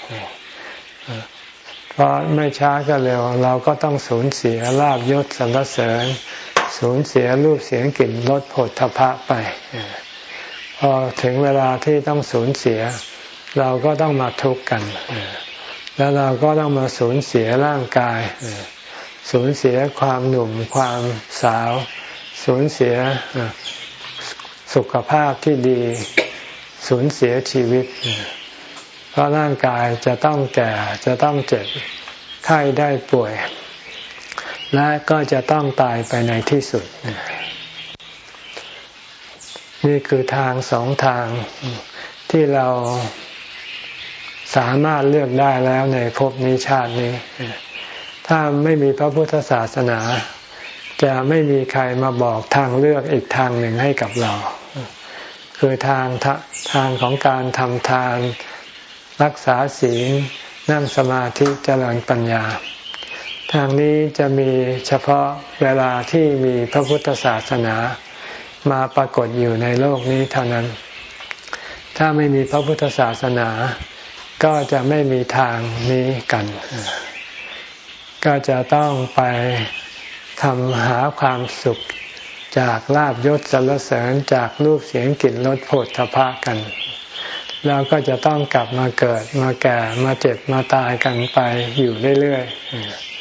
เพราะไม่ช้าก็เร็ว เราก็ต้องสูญเสียลาบยศสรรเสริญ สูญเสียรูปเสียงกลิ่นรสผลทพะไป พอถึงเวลาที่ต้องสูญเสีย เราก็ต้องมาทุกข์กัน แล้วเราก็ต้องมาสูญเสียร่างกาย สูญเสียความหนุ่มความสาว สูญเสียสุขภาพที่ดี สูญเสียชีวิต เพราะร่างกายจะต้องแก่จะต้องเจ็บไข้ได้ป่วย และก็จะต้องตายไปในที่สุด นี่คือทางสองทางที่เราสามารถเลือกได้แล้วในภพนี้ชาตินี้ ถ้าไม่มีพระพุทธศาสนา จะไม่มีใครมาบอกทางเลือกอีกทางหนึ่งให้กับเรา คือทางทางของการทำทาน รักษาศีล นั่งสมาธิเจริญปัญญา ทางนี้จะมีเฉพาะเวลาที่มีพระพุทธศาสนามาปรากฏอยู่ในโลกนี้เท่านั้น ถ้าไม่มีพระพุทธศาสนา ก็จะไม่มีทางนี้กัน ก็จะต้องไปทำหาความสุขจากลาบยศสรรเสริญจากรูปเสียงกลิ่นรสโผฏฐพะกัน เราก็จะต้องกลับมาเกิดมาแก่มาเจ็บมาตายกันไปอยู่เรื่อยๆ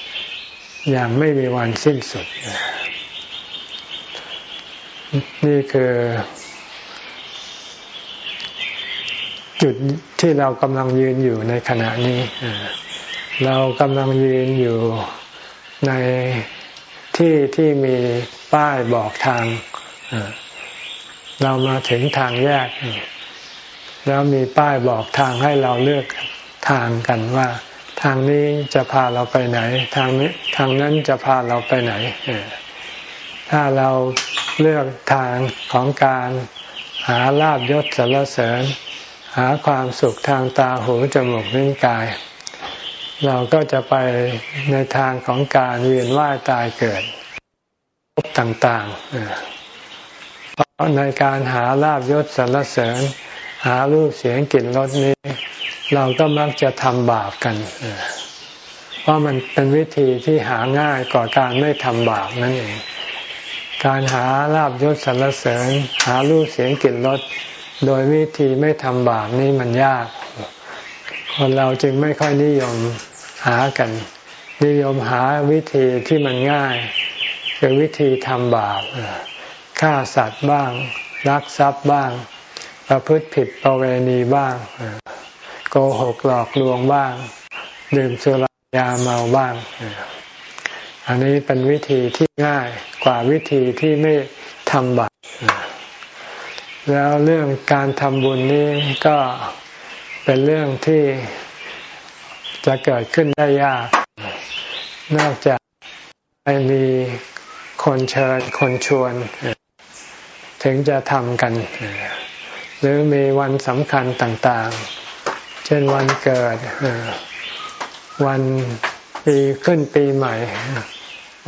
อย่างไม่มีวันสิ้นสุด นี่คือ จุดที่เรากำลังยืนอยู่ในขณะนี้ เรากำลังยืนอยู่ในที่ที่มีป้ายบอกทาง เรามาถึงทางแยก แล้วมีป้ายบอกทางให้เราเลือกทางกันว่า ทางนี้จะพาเราไปไหน ทางนี้ทางนั้นจะพาเราไปไหน ถ้าเราเลือกทางของการหาลาบยศสรรเสริญ หาความสุขทางตาหูจมูกลิ้นกาย เราก็จะไปในทางของการเวียนว่ายตายเกิดต่างๆเพราะในการหาลาบยศสรรเสริญ หารูปเสียงกลิ่นรสนี้ เราก็มักจะทำบาปกัน เพราะมันเป็นวิธีที่หาง่ายกว่าการไม่ทำบาปนั่นเอง การหาลาบยศสรรเสริญ หารูปเสียงกลิ่นรสโดยวิธีไม่ทำบาปนี้มันยาก คนเราจึงไม่ค่อยนิยมหากัน นิยมหาวิธีที่มันง่ายคือวิธีทำบาปฆ่าสัตว์บ้างลักทรัพย์บ้าง ประพฤติผิดประเวณีบ้าง โกหกหลอกลวงบ้าง ดื่มสุรายาเมาบ้าง อันนี้เป็นวิธีที่ง่ายกว่าวิธีที่ไม่ทำบาปแล้วเรื่องการทำบุญนี้ก็เป็นเรื่องที่จะเกิดขึ้นได้ยาก นอกจากไม่มีคนเชิญคนชวน ถึงจะทำกัน หรือมีวันสำคัญต่างๆ ช่นวันเกิด วันปีขึ้นปีใหม่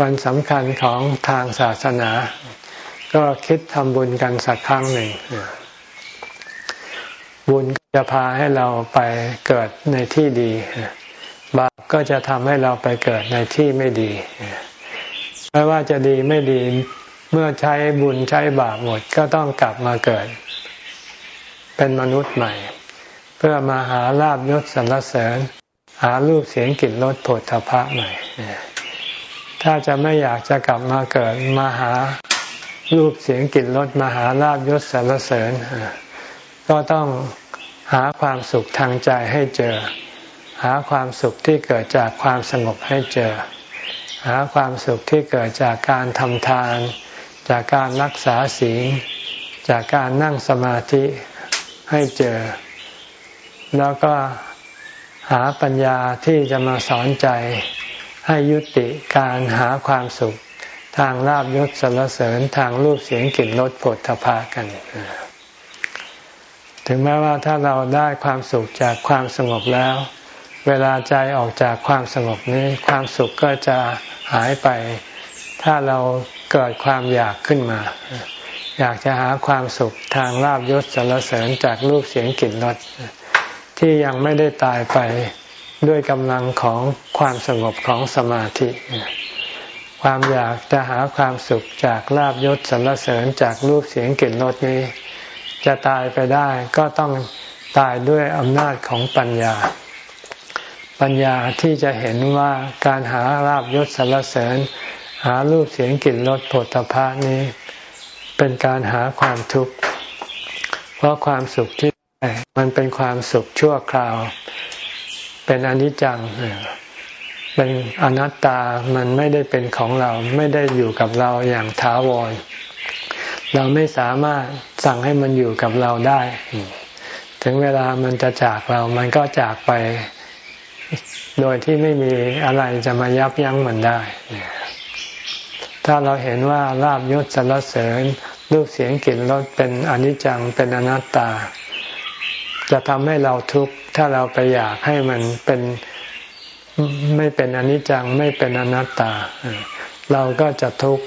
วันสำคัญของทางศาสนา ก็คิดทำบุญกันสักครั้งหนึ่ง บุญจะพาให้เราไปเกิดในที่ดี บาปก็จะทำให้เราไปเกิดในที่ไม่ดี ไม่ว่าจะดีไม่ดี เมื่อใช้บุญใช้บาปหมดก็ต้องกลับมาเกิด เป็นมนุษย์ใหม่ พื่อมาหาลาบยศสรรเสริญ หารูปเสียงกลิ่นรสผลทพะใหม่ถ้าจะไม่อยากจะกลับมาเกิดมาหารูปเสียงกลิ่นรสมาหาลาบยศสรรเสริญ ก็ต้องหาความสุขทางใจให้เจอ หาความสุขที่เกิดจากความสงบให้เจอ หาความสุขที่เกิดจากการทำทาน จากการรักษาศีลจากการนั่งสมาธิให้เจอ แล้วก็หาปัญญาที่จะมาสอนใจให้ยุติการหาความสุข ทางลาบยศสรรเสริญทางรูปเสียงกลิ่นรสผลทพากัน ถึงแม้ว่าถ้าเราได้ความสุขจากความสงบแล้ว เวลาใจออกจากความสงบนี้ ความสุขก็จะหายไป ถ้าเราเกิดความอยากขึ้นมา อยากจะหาความสุขทางลาบยศสรรเสริญจากรูปเสียงกลิ่นรส ที่ยังไม่ได้ตายไปด้วยกำลังของความสงบของสมาธิ ความอยากจะหาความสุขจากลาบยศสรรเสริญจากรูปเสียงกลิ่นรสนี้ จะตายไปได้ก็ต้องตายด้วยอำนาจของปัญญา ปัญญาที่จะเห็นว่าการหาลาบยศสรรเสริญ หารูปเสียงกลิ่นรสผลตภะนี้ เป็นการหาความทุกข์ เพราะความสุขที่ มันเป็นความสุขชั่วคราว เป็นอนิจจัง เป็นอนัตตา มันไม่ได้เป็นของเรา ไม่ได้อยู่กับเราอย่างถาวร เราไม่สามารถสั่งให้มันอยู่กับเราได้ ถึงเวลามันจะจากเรา มันก็จากไป โดยที่ไม่มีอะไรจะมายับยั้งมันได้ ถ้าเราเห็นว่าลาบยศสรรเสริญรูปเสียงกลิ่นรสเป็นอนิจจัง เป็นอนัตตา จะทำให้เราทุกข์ถ้าเราไปอยากให้มันเป็นไม่เป็นอนิจจังไม่เป็นอนัตตา เราก็จะทุกข์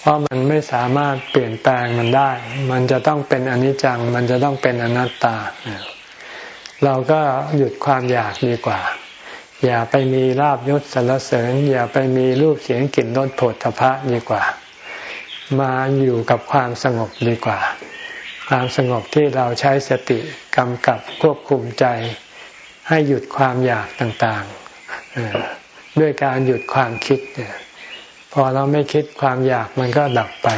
เพราะมันไม่สามารถเปลี่ยนแปลงมันได้ มันจะต้องเป็นอนิจจัง มันจะต้องเป็นอนัตตา เราก็หยุดความอยากดีกว่า อย่าไปมีลาบยศสรรเสริญ อย่าไปมีรูปเสียงกลิ่นรสผลทพะดีกว่า มาอยู่กับความสงบดีกว่า ความสงบที่เราใช้สติกำกับควบคุมใจ ให้หยุดความอยากต่างๆ ด้วยการหยุดความคิด พอเราไม่คิดความอยากมันก็ดับไป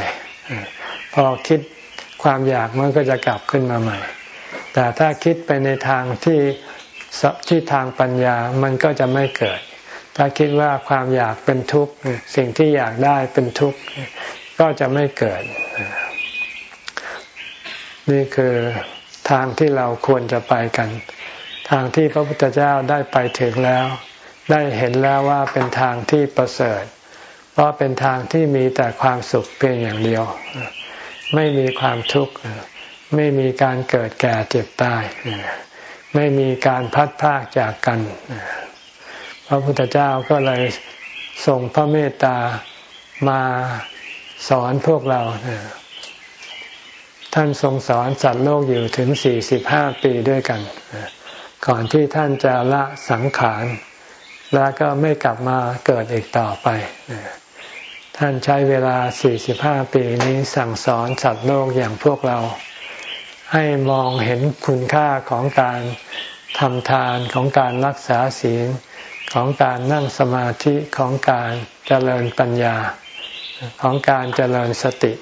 พอคิดความอยากมันก็จะกลับขึ้นมาใหม่ แต่ถ้าคิดไปในทางที่ที่ทางปัญญามันก็จะไม่เกิด ถ้าคิดว่าความอยากเป็นทุกข์ สิ่งที่อยากได้เป็นทุกข์ ก็จะไม่เกิด นี่คือทางที่เราควรจะไปกัน ทางที่พระพุทธเจ้าได้ไปถึงแล้ว ได้เห็นแล้วว่าเป็นทางที่ประเสริฐ เพราะเป็นทางที่มีแต่ความสุขเพียงอย่างเดียว ไม่มีความทุกข์ไม่มีการเกิดแก่เจ็บตายไม่มีการพัดพากจากกัน พระพุทธเจ้าก็เลยส่งพระเมตตามาสอนพวกเรา ท่านทรงสอนสัตว์โลกอยู่ถึงสี่สิบห้าปีด้วยกัน ก่อนที่ท่านจะละสังขารแล้วก็ไม่กลับมาเกิดอีกต่อไป ท่านใช้เวลา45ปีนี้สั่งสอนสัตว์โลกอย่างพวกเรา ให้มองเห็นคุณค่าของการทำทานของการรักษาศีลของการนั่งสมาธิของการเจริญปัญญาของการเจริญสติ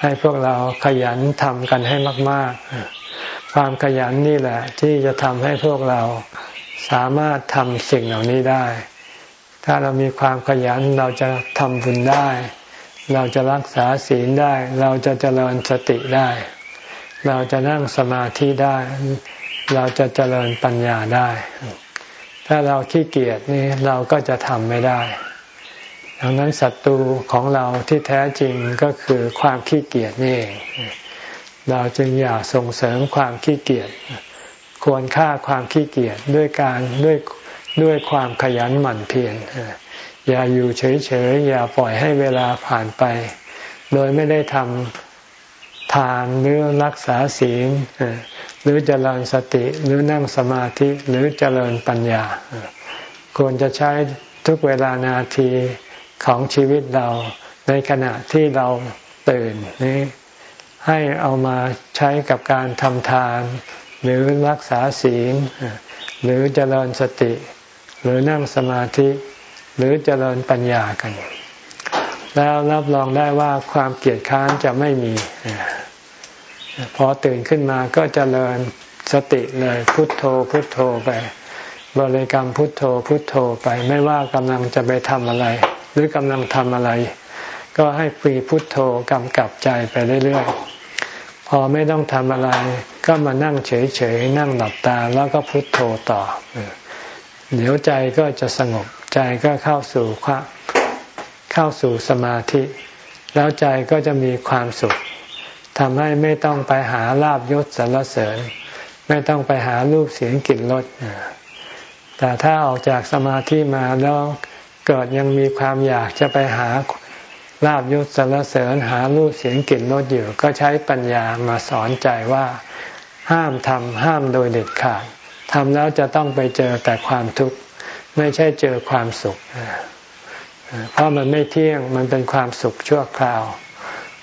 ให้พวกเราขยันทำกันให้มาก ๆ ความขยันนี่แหละ ที่จะทำให้พวกเราสามารถทำสิ่งเหล่านี้ได้ ถ้าเรามีความขยันเราจะทำบุญได้ เราจะรักษาศีลได้ เราจะเจริญสติได้ เราจะนั่งสมาธิได้ เราจะเจริญปัญญาได้ ถ้าเราขี้เกียจนี่เราก็จะทำไม่ได้ ดังนั้นศัตรูของเราที่แท้จริงก็คือความขี้เกียจนี่เองเราจึงอย่าส่งเสริมความขี้เกียจควรค่าความขี้เกียจด้วยการด้วยด้วยความขยันหมั่นเพียรอย่าอยู่เฉยๆอย่าปล่อยให้เวลาผ่านไป โดยไม่ได้ทำทานหรือรักษาศีลหรือเจริญสติหรือนั่งสมาธิหรือเจริญปัญญา ควรจะใช้ทุกเวลานาที ของชีวิตเราในขณะที่เราตื่นนี้ให้เอามาใช้กับการทำทาน หรือรักษาศีล หรือเจริญสติ หรือนั่งสมาธิ หรือเจริญปัญญากัน แล้วรับรองได้ว่าความเกลียดค้านจะไม่มี พอตื่นขึ้นมาก็เจริญสติเลยพุทโธพุทโธไป บริกรรมพุทโธพุทโธไปไม่ว่ากำลังจะไปทำอะไร หรือกำลังทำอะไร ก็ให้ฟรีพุทโธกำกับใจไปเรื่อยๆ พอไม่ต้องทำอะไร ก็มานั่งเฉยๆ นั่งหลับตาแล้วก็พุทโธต่อ เดี๋ยวใจก็จะสงบใจก็เข้าสู่ความเข้าสู่สมาธิ แล้วใจก็จะมีความสุขทำให้ไม่ต้องไปหาลาบยศสรรเสริญ ไม่ต้องไปหารูปเสียงกลิ่นรสแต่ถ้าออกจากสมาธิมาแล้ว เกิดยังมีความอยากจะไปหาลาบยศสรรเสริญหารูปเสียงกลิ่นรสอยู่ ก็ใช้ปัญญามาสอนใจว่าห้ามทำห้ามโดยเด็ดขาดทำแล้วจะต้องไปเจอแต่ความทุกข์ไม่ใช่เจอความสุข เพราะมันไม่เที่ยงมันเป็นความสุขชั่วคราว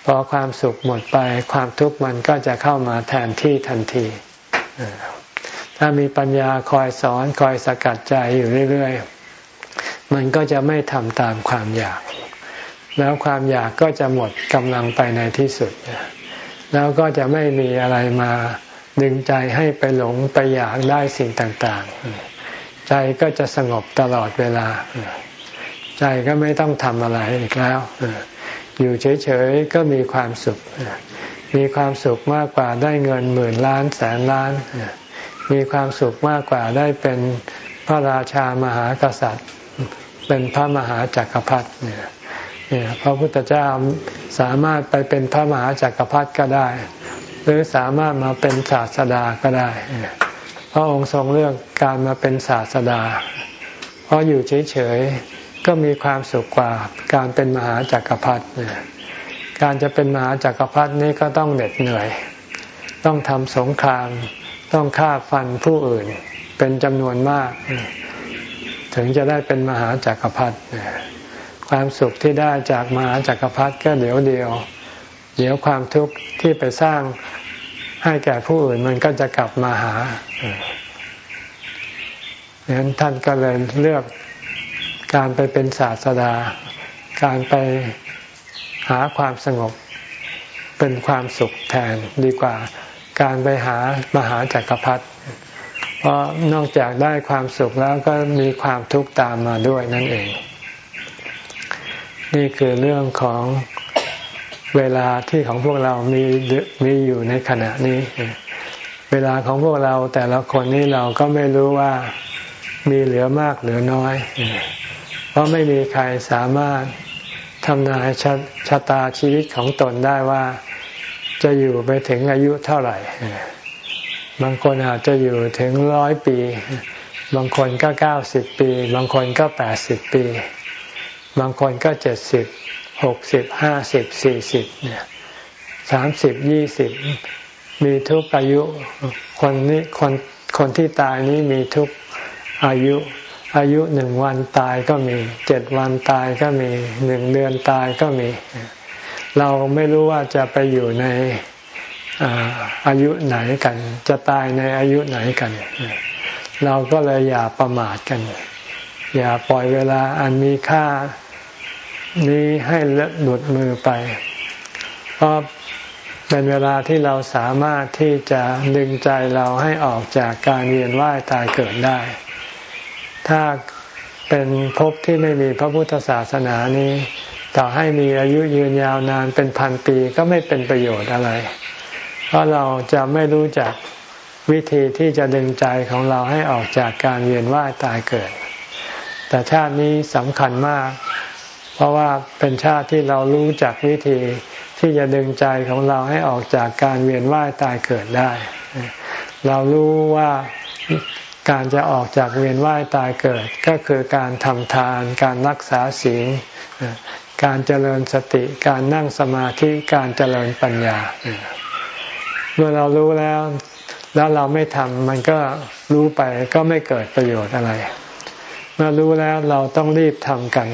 พอความสุขหมดไปความทุกข์มันก็จะเข้ามาแทนที่ทันที ถ้ามีปัญญาคอยสอนคอยสกัดใจอยู่เรื่อยๆ มันก็จะไม่ทำตามความอยาก แล้วความอยากก็จะหมดกำลังไปในที่สุด แล้วก็จะไม่มีอะไรมาดึงใจให้ไปหลงไปอยากได้สิ่งต่างๆ ใจก็จะสงบตลอดเวลา ใจก็ไม่ต้องทำอะไรอีกแล้ว อยู่เฉยๆก็มีความสุข มีความสุขมากกว่าได้เงินหมื่นล้านแสนล้าน มีความสุขมากกว่าได้เป็นพระราชามหากษัตริย์ เป็นพระมหาจักรพรรดิเนี่ยพระพุทธเจ้าสามารถไปเป็นพระมหาจักรพรรดิก็ได้ หรือสามารถมาเป็นศาสดาก็ได้พระองค์ทรงเลือกการมาเป็นศาสดา เพราะอยู่เฉยๆก็มีความสุขกว่าการเป็นมหาจักรพรรดิการจะเป็นมหาจักรพรรดินี้ก็ต้องเหน็ดเหนื่อย ต้องทำสงคราม ต้องฆ่าฟันผู้อื่นเป็นจำนวนมาก ถึงจะได้เป็นมหาจักรพรรดิความสุขที่ได้จากมหาจักรพรรดิก็เดี๋ยวเดียว เดี๋ยวความทุกข์ที่ไปสร้างให้แก่ผู้อื่นมันก็จะกลับมาหาดังนั้นท่านก็เลยเลือกการไปเป็นศาสดา การไปหาความสงบเป็นความสุขแทนดีกว่า การไปหามหาจักรพรรดิ เพราะนอกจากได้ความสุขแล้วก็มีความทุกข์ตามมาด้วยนั่นเอง นี่คือเรื่องของเวลาที่ของพวกเรามีมีอยู่ในขณะนี้ เวลาของพวกเราแต่ละคนนี่เราก็ไม่รู้ว่ามีเหลือมากเหลือน้อย เพราะไม่มีใครสามารถทำนายชชะตาชีวิตของตนได้ว่าจะอยู่ไปถึงอายุเท่าไหร่ บางคนอาจจะอยู่ถึงร้อยปี บางคนก็เก้าสิบปี บางคนก็แปดสิบปี บางคนก็เจ็ดสิบหกสิบห้าสิบสี่สิบเนี่ยสามสิบยี่สิบมีทุกอายุคนนี้คนคนที่ตายนี้มีทุกอายุ อายุหนึ่งวันตายก็มีเจ็ดวันตายก็มีหนึ่งเดือนตายก็มี เราไม่รู้ว่าจะไปอยู่ใน อายุไหนกัน จะตายในอายุไหนกัน เราก็เลยอย่าประมาทกัน อย่าปล่อยเวลาอันมีค่านี้ให้เลหลุดมือไป เพราะเป็นเวลาที่เราสามารถที่จะดึงใจเราให้ออกจากการเวียนว่ายตายเกิดได้ ถ้าเป็นภพที่ไม่มีพระพุทธศาสนานี้ ต่อให้มีอายุยืนยาวนานเป็นพันปีก็ไม่เป็นประโยชน์อะไร ราะเราจะไม่รู้จักวิธีที่จะดึงใจของเราให้ออกจากการเวียนว่ายตายเกิด แต่ชาตินี้สำคัญมาก เพราะว่าเป็นชาติที่เรารู้จักวิธีที่จะดึงใจของเราให้ออกจากการเวียนว่ายตายเกิดได้ เรารู้ว่าการจะออกจากเวียนว่ายตายเกิด ก็คือการทำทาน การรักษาศีล การเจริญสติ การนั่งสมาธิ การเจริญปัญญา เมื่อเรารู้แล้ว แล้วเราไม่ทำมันก็รู้ไปก็ไม่เกิดประโยชน์อะไร เมื่อรู้แล้วเราต้องรีบทำกัน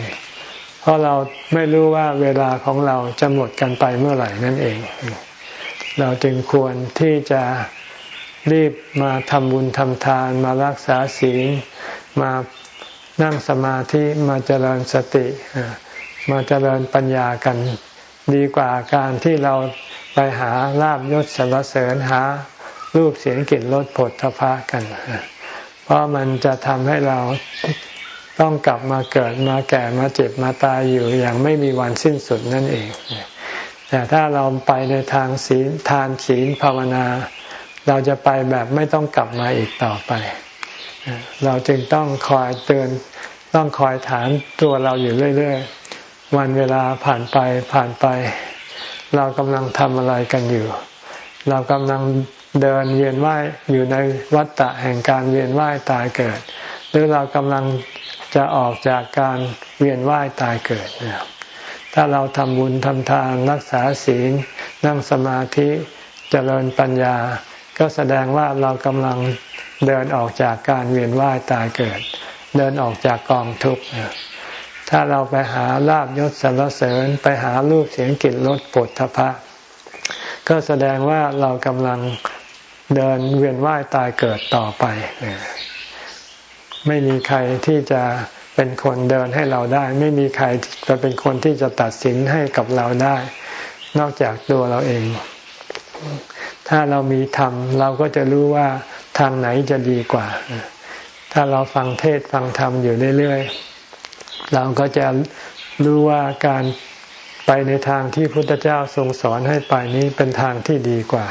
เพราะเราไม่รู้ว่าเวลาของเราจะหมดกันไปเมื่อไหร่นั่นเอง เราจึงควรที่จะรีบมาทำบุญทำทาน มารักษาศีลมานั่งสมาธิมาเจริญสติ มาเจริญปัญญากัน ดีกว่าการที่เรา ไปหาลาบยศสรรเสริญหารูปเสียงกลิ่นรสผลทพะกัน เพราะมันจะทำให้เราต้องกลับมาเกิดมาแก่มาเจ็บมาตายอยู่อย่างไม่มีวันสิ้นสุดนั่นเอง แต่ถ้าเราไปในทางศีลทานศีลภาวนา เราจะไปแบบไม่ต้องกลับมาอีกต่อไป เราจึงต้องคอยเตือนต้องคอยถามตัวเราอยู่เรื่อย ๆ วันเวลาผ่านไปผ่านไป เรากำลังทำอะไรกันอยู่ เรากำลังเดินเวียนว่ายอยู่ในวัฏฏะแห่งการเวียนว่ายตายเกิด หรือเรากำลังจะออกจากการเวียนว่ายตายเกิดถ้าเราทำบุญทำทานรักษาศีล นั่งสมาธิเจริญปัญญา ก็แสดงว่าเรากำลังเดินออกจากการเวียนว่ายตายเกิด เดินออกจากกองทุกข์ ถ้าเราไปหาลาบยศสรรเสริญไปหารูปเสียงกลิ่นรสปุถะพะ ก็แสดงว่าเรากำลังเดินเวียนว่ายตายเกิดต่อไป ไม่มีใครที่จะเป็นคนเดินให้เราได้ ไม่มีใครจะเป็นคนที่จะตัดสินให้กับเราได้ นอกจากตัวเราเอง ถ้าเรามีธรรมเราก็จะรู้ว่าทางไหนจะดีกว่า ถ้าเราฟังเทศฟังธรรมอยู่เรื่อยๆ เราก็จะรู้ว่าการไปในทางที่พุทธเจ้าทรงสอนให้ไปนี้เป็นทางที่ดีกว่า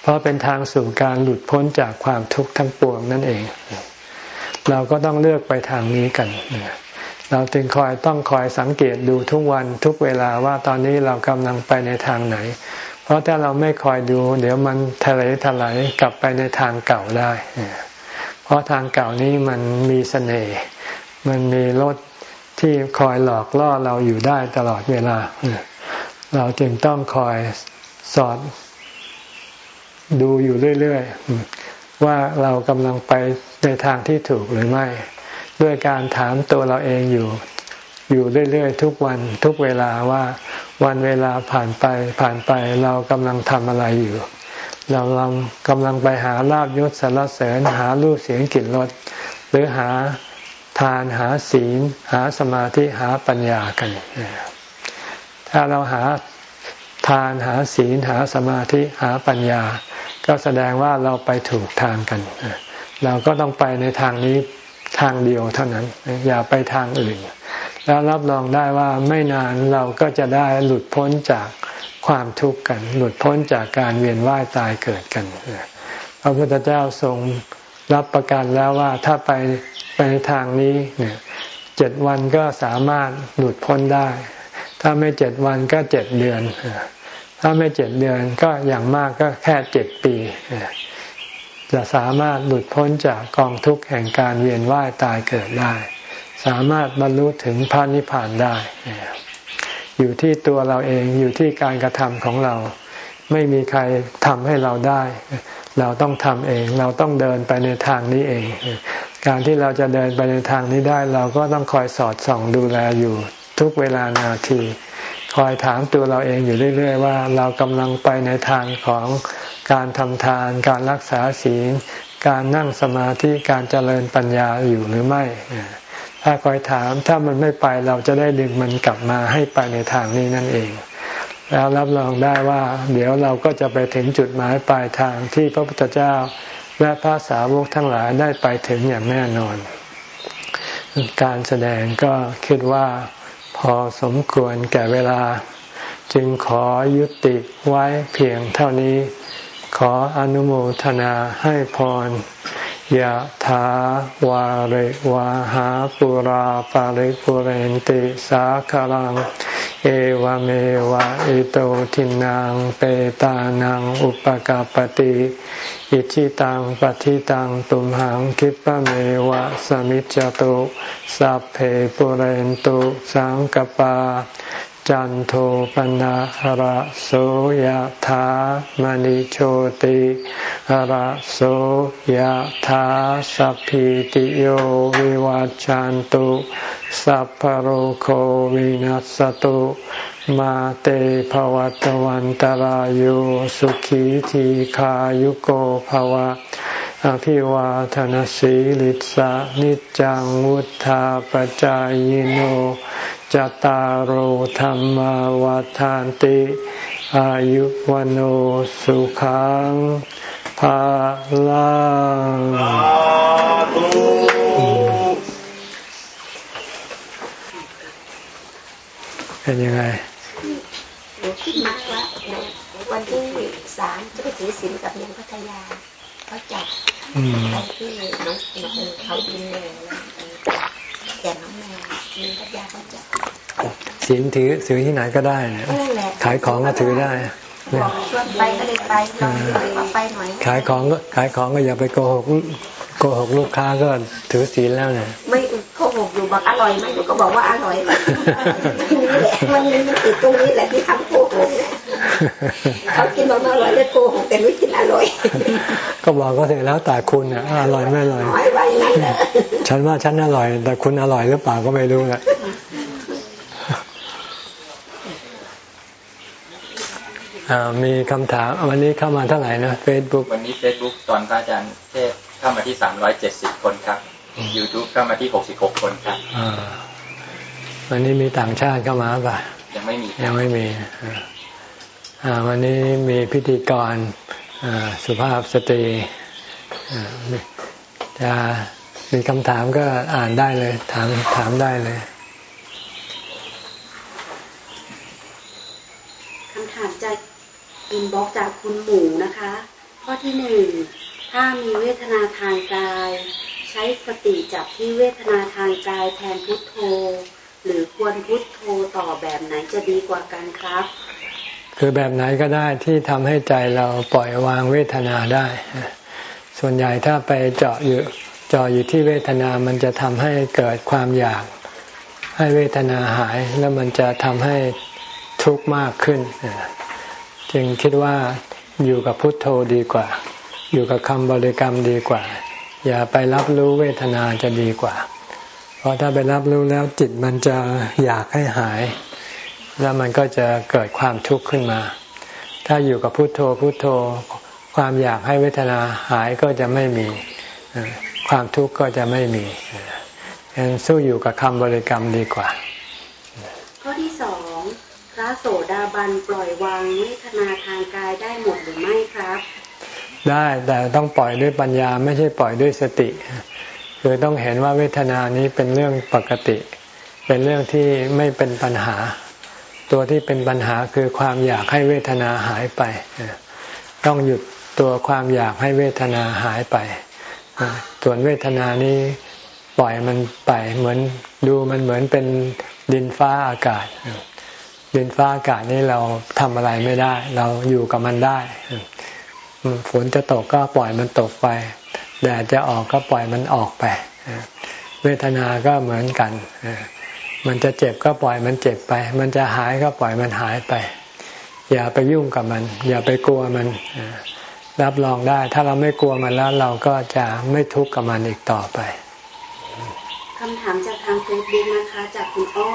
เพราะเป็นทางสู่การหลุดพ้นจากความทุกข์ทั้งปวงนั่นเอง เราก็ต้องเลือกไปทางนี้กันเราจึงคอยต้องคอยสังเกตดูทุกวันทุกเวลาว่าตอนนี้เรากำลังไปในทางไหน เพราะถ้าเราไม่คอยดู เดี๋ยวมันทะเลทลายกลับไปในทางเก่าได้ เพราะทางเก่านี้มันมีเสน่ห์มันมีรถ ที่คอยหลอกล่อเราอยู่ได้ตลอดเวลา เราจึงต้องคอยสอดดูอยู่เรื่อยๆ ว่าเรากำลังไปในทางที่ถูกหรือไม่ ด้วยการถามตัวเราเองอยู่อยู่เรื่อยๆ ทุกวันทุกเวลาว่าวันเวลาผ่านไปผ่านไปเรากำลังทำอะไรอยู่ เรากำลังไปหาลาบยศสารเสริญหารูปเสียงกลิ่นรสหรือหา ทานหาศีล หาสมาธิหาปัญญากัน ถ้าเราหาทานหาศีลหาสมาธิหาปัญญา ก็แสดงว่าเราไปถูกทางกัน เราก็ต้องไปในทางนี้ทางเดียวเท่านั้น อย่าไปทางอื่น แล้วรับรองได้ว่าไม่นานเราก็จะได้หลุดพ้นจากความทุกข์กัน หลุดพ้นจากการเวียนว่ายตายเกิดกัน พระพุทธเจ้าทรง รับประกันแล้วว่าถ้าไปไปทางนี้เนี่ยเจ็ดวันก็สามารถหลุดพ้นได้ ถ้าไม่เจ็ดวันก็เจ็ดเดือน ถ้าไม่เจ็ดเดือนก็อย่างมากก็แค่เจ็ดปี จะสามารถหลุดพ้นจากกองทุกข์แห่งการเวียนว่ายตายเกิดได้ สามารถบรรลุถึงพระนิพพานได้ อยู่ที่ตัวเราเองอยู่ที่การกระทำของเรา ไม่มีใครทำให้เราได้ เราต้องทำเอง เราต้องเดินไปในทางนี้เอง การที่เราจะเดินไปในทางนี้ได้ เราก็ต้องคอยสอดส่องดูแลอยู่ทุกเวลานาที คอยถามตัวเราเองอยู่เรื่อย ๆ ว่า เรากำลังไปในทางของการทำทาน การรักษาศีล การนั่งสมาธิการเจริญปัญญาอยู่หรือไม่ ถ้าคอยถามถ้ามันไม่ไปเราจะได้ดึงมันกลับมาให้ไปในทางนี้นั่นเอง แล้วรับรองได้ว่า เดี๋ยวเราก็จะไปถึงจุดหมายปลายทางที่พระพุทธเจ้า และพระสาวกทั้งหลายได้ไปถึงอย่างแน่นอน การแสดงก็คิดว่าพอสมควรแก่เวลา จึงขอยุติไว้เพียงเท่านี้ ขออนุโมทนาให้พรยะถาวาริวาหาปุราปาริปุเรนติสาคลัง เอวเมวะอิโตทินังเปตานังอุปกาปติอิชิตังปฏิตังตุมหังคิปะเมวะสมิจจตุสัพเพปุเรนตุสังกปา จันโทปนะหระโสยธามณิโชติหระโสยธาสัพพิติโยวิวัจจันตุสัพพโรโควินัสตุมาเตภวัตวันตารโยสุขีทีขายุโกภวะ อภิวาทนสีลิสานิจังวุธาปจายโน จตารโหธรรมวาทานติ อายุวันโอสุขังภาลังเป็นยังไงหนูคิดมาว่าวันที่สามจะไปถือศีลกับยังพัทยาเขาจับไปที่น้องเขาดินเลย แต่น้องแมวมีพัทยาเขาจับศีลถือถือที่ไหนก็ได้ขายของก็ถือได้ไปก็เลยไปลองไปหน่อยขายของก็ขายของก็อย่าไปโกหก โกหกลูกค้าก็ถือศีลแล้วเนี่ยไม่โกหกอยู่บอกอร่อยไหมหนูก็บอกว่าอร่อยนี่แหละมันมันติดตรงนี้แหละที่ทำโกหกเขากินบอกอร่อยเลยโกหกแต่ไม่กินอร่อย ก็บอกก็เสร็จแล้วแต่คุณอะอร่อยไม่อร่อยฉันว่าฉันอร่อย แต่คุณอร่อยหรือเปล่าก็ไม่รู้แหละมีคำถามวันนี้เข้ามาเท่าไหร่นะเฟซบุ๊กวันนี้เฟซบุ๊กตอนพระอาจารย์เทศน์ เข้ามาที่สามร้อยเจ็ดสิบคนครับยูทูบเข้ามาที่หกสิบหกคนครับวันนี้มีต่างชาติเข้ามาป่ะ ยังไม่มียังไม่มีวันนี้มีพิธีกรสุภาพสตรีจะมีคำถามก็อ่านได้เลย ถามถามได้เลยคำถามจากอินบ็อกจากคุณหมูนะคะ ข้อที่หนึ่ง ถ้ามีเวทนาทางกาย ใช้สติจับที่เวทนาทางกายแทนพุทโธ หรือควรพุทโธต่อแบบไหนจะดีกว่ากันครับ คือแบบไหนก็ได้ที่ทำให้ใจเราปล่อยวางเวทนาได้ ส่วนใหญ่ถ้าไปเจาะอยู่เจาะอยู่ที่เวทนามันจะทำให้เกิดความอยาก ให้เวทนาหายแล้วมันจะทำให้ทุกข์มากขึ้น จึงคิดว่าอยู่กับพุทโธดีกว่า อยู่กับคำบริกรรมดีกว่า อย่าไปรับรู้เวทนาจะดีกว่า เพราะถ้าไปรับรู้แล้วจิตมันจะอยากให้หาย แล้วมันก็จะเกิดความทุกข์ขึ้นมา ถ้าอยู่กับพุทโธพุทโธ ความอยากให้เวทนาหายก็จะไม่มี ความทุกข์ก็จะไม่มียันสู้อยู่กับคำบริกรรมดีกว่า ข้อที่สองพระโสดาบันปล่อยวางเวทนาทางกายได้หมดหรือไม่ครับ ได้แต่ต้องปล่อยด้วยปัญญาไม่ใช่ปล่อยด้วยสติ คือต้องเห็นว่าเวทนานี้เป็นเรื่องปกติ เป็นเรื่องที่ไม่เป็นปัญหา ตัวที่เป็นปัญหาคือความอยากให้เวทนาหายไป ต้องหยุดตัวความอยากให้เวทนาหายไป ส่วนเวทนานี้ปล่อยมันไปเหมือนดูมันเหมือนเป็นดินฟ้าอากาศ ดินฟ้าอากาศนี่เราทำอะไรไม่ได้ เราอยู่กับมันได้ ฝนจะตกก็ปล่อยมันตกไป แดดจะออกก็ปล่อยมันออกไป เวทนาก็เหมือนกัน มันจะเจ็บก็ปล่อยมันเจ็บไป มันจะหายก็ปล่อยมันหายไป อย่าไปยุ่งกับมัน อย่าไปกลัวมัน รับรองได้ ถ้าเราไม่กลัวมันแล้วเราก็จะไม่ทุกข์กับมันอีกต่อไปคำถามจากทางเฟซบุ๊กนะคะจากคุณอ้อ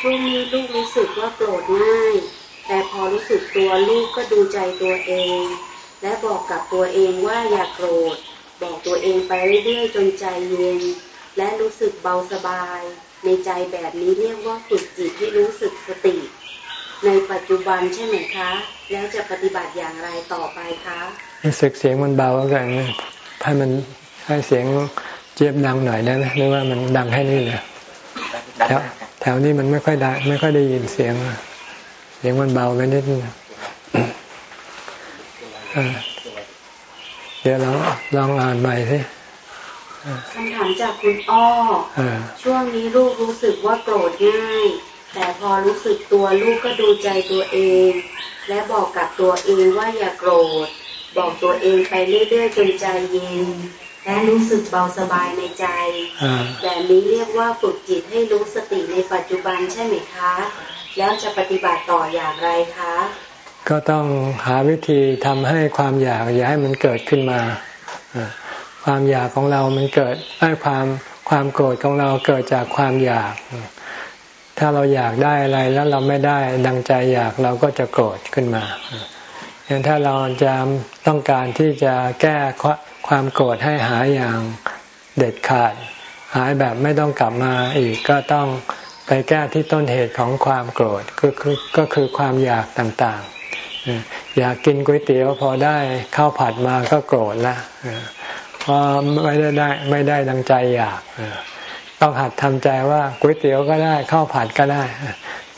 ช่วงนี้ลูกรู้สึกว่าโกรธง่าย แต่พอรู้สึกตัวลูกก็ดูใจตัวเอง และบอกกับตัวเองว่าอย่ากโกรธ บอกตัวเองไปเรื่อยๆจนใจเย็น และรู้สึกเบาสบาย ในใจแบบนี้เรียกว่าฝึกจิตให้รู้สึกสติ ในปัจจุบันใช่ไหมคะ แล้วจะปฏิบัติอย่างไรต่อไปคะรู้สึกเสียงมันเบากันให้มันให้เสียงเจี๊ยบดังหน่อยได้ไหมหรือว่ามันดังแค่นี้เลยแถวแถวนี้มันไม่ค่อยได้ไม่ค่อยได้ยินเสียง เสียงมันเบาไปนิดนึง เดี๋ยวเราลองอ่านใหม่สิคำถามจากคุณอ้อช่วงนี้ลูกรู้สึกว่าโกรธง่าย แต่พอรู้สึกตัวลูกก็ดูใจตัวเอง และบอกกับตัวเองว่าอย่าโกรธ บอกตัวเองไปเรื่อยๆจนใจเย็นและรู้สึกเบาสบายในใจ แบบนี้เรียกว่าฝึกจิตให้รู้สติในปัจจุบันใช่ไหมคะ แล้วจะปฏิบัติต่ออย่างไรคะ ก็ต้องหาวิธีทำให้ความอยากอย่าให้มันเกิดขึ้นมา ความอยากของเรามันเกิดไอ้ความความโกรธของเราเกิดจากความอยาก ถ้าเราอยากได้อะไรแล้วเราไม่ได้ดังใจอยากเราก็จะโกรธขึ้นมาอย่างถ้าเราจะต้องการที่จะแก้ความโกรธให้หายอย่างเด็ดขาด หายแบบไม่ต้องกลับมาอีกก็ต้องไปแก้ที่ต้นเหตุของความโกรธก็คือก็คือความอยากต่างๆ อยากกินก๋วยเตี๋ยวพอได้ข้าวผัดมาก็โกรธละเพราะไม่ได้ได้ไม่ได้ดังใจอยากต้องหัดทำใจว่าก๋วยเตี๋ยวก็ได้ข้าวผัดก็ได้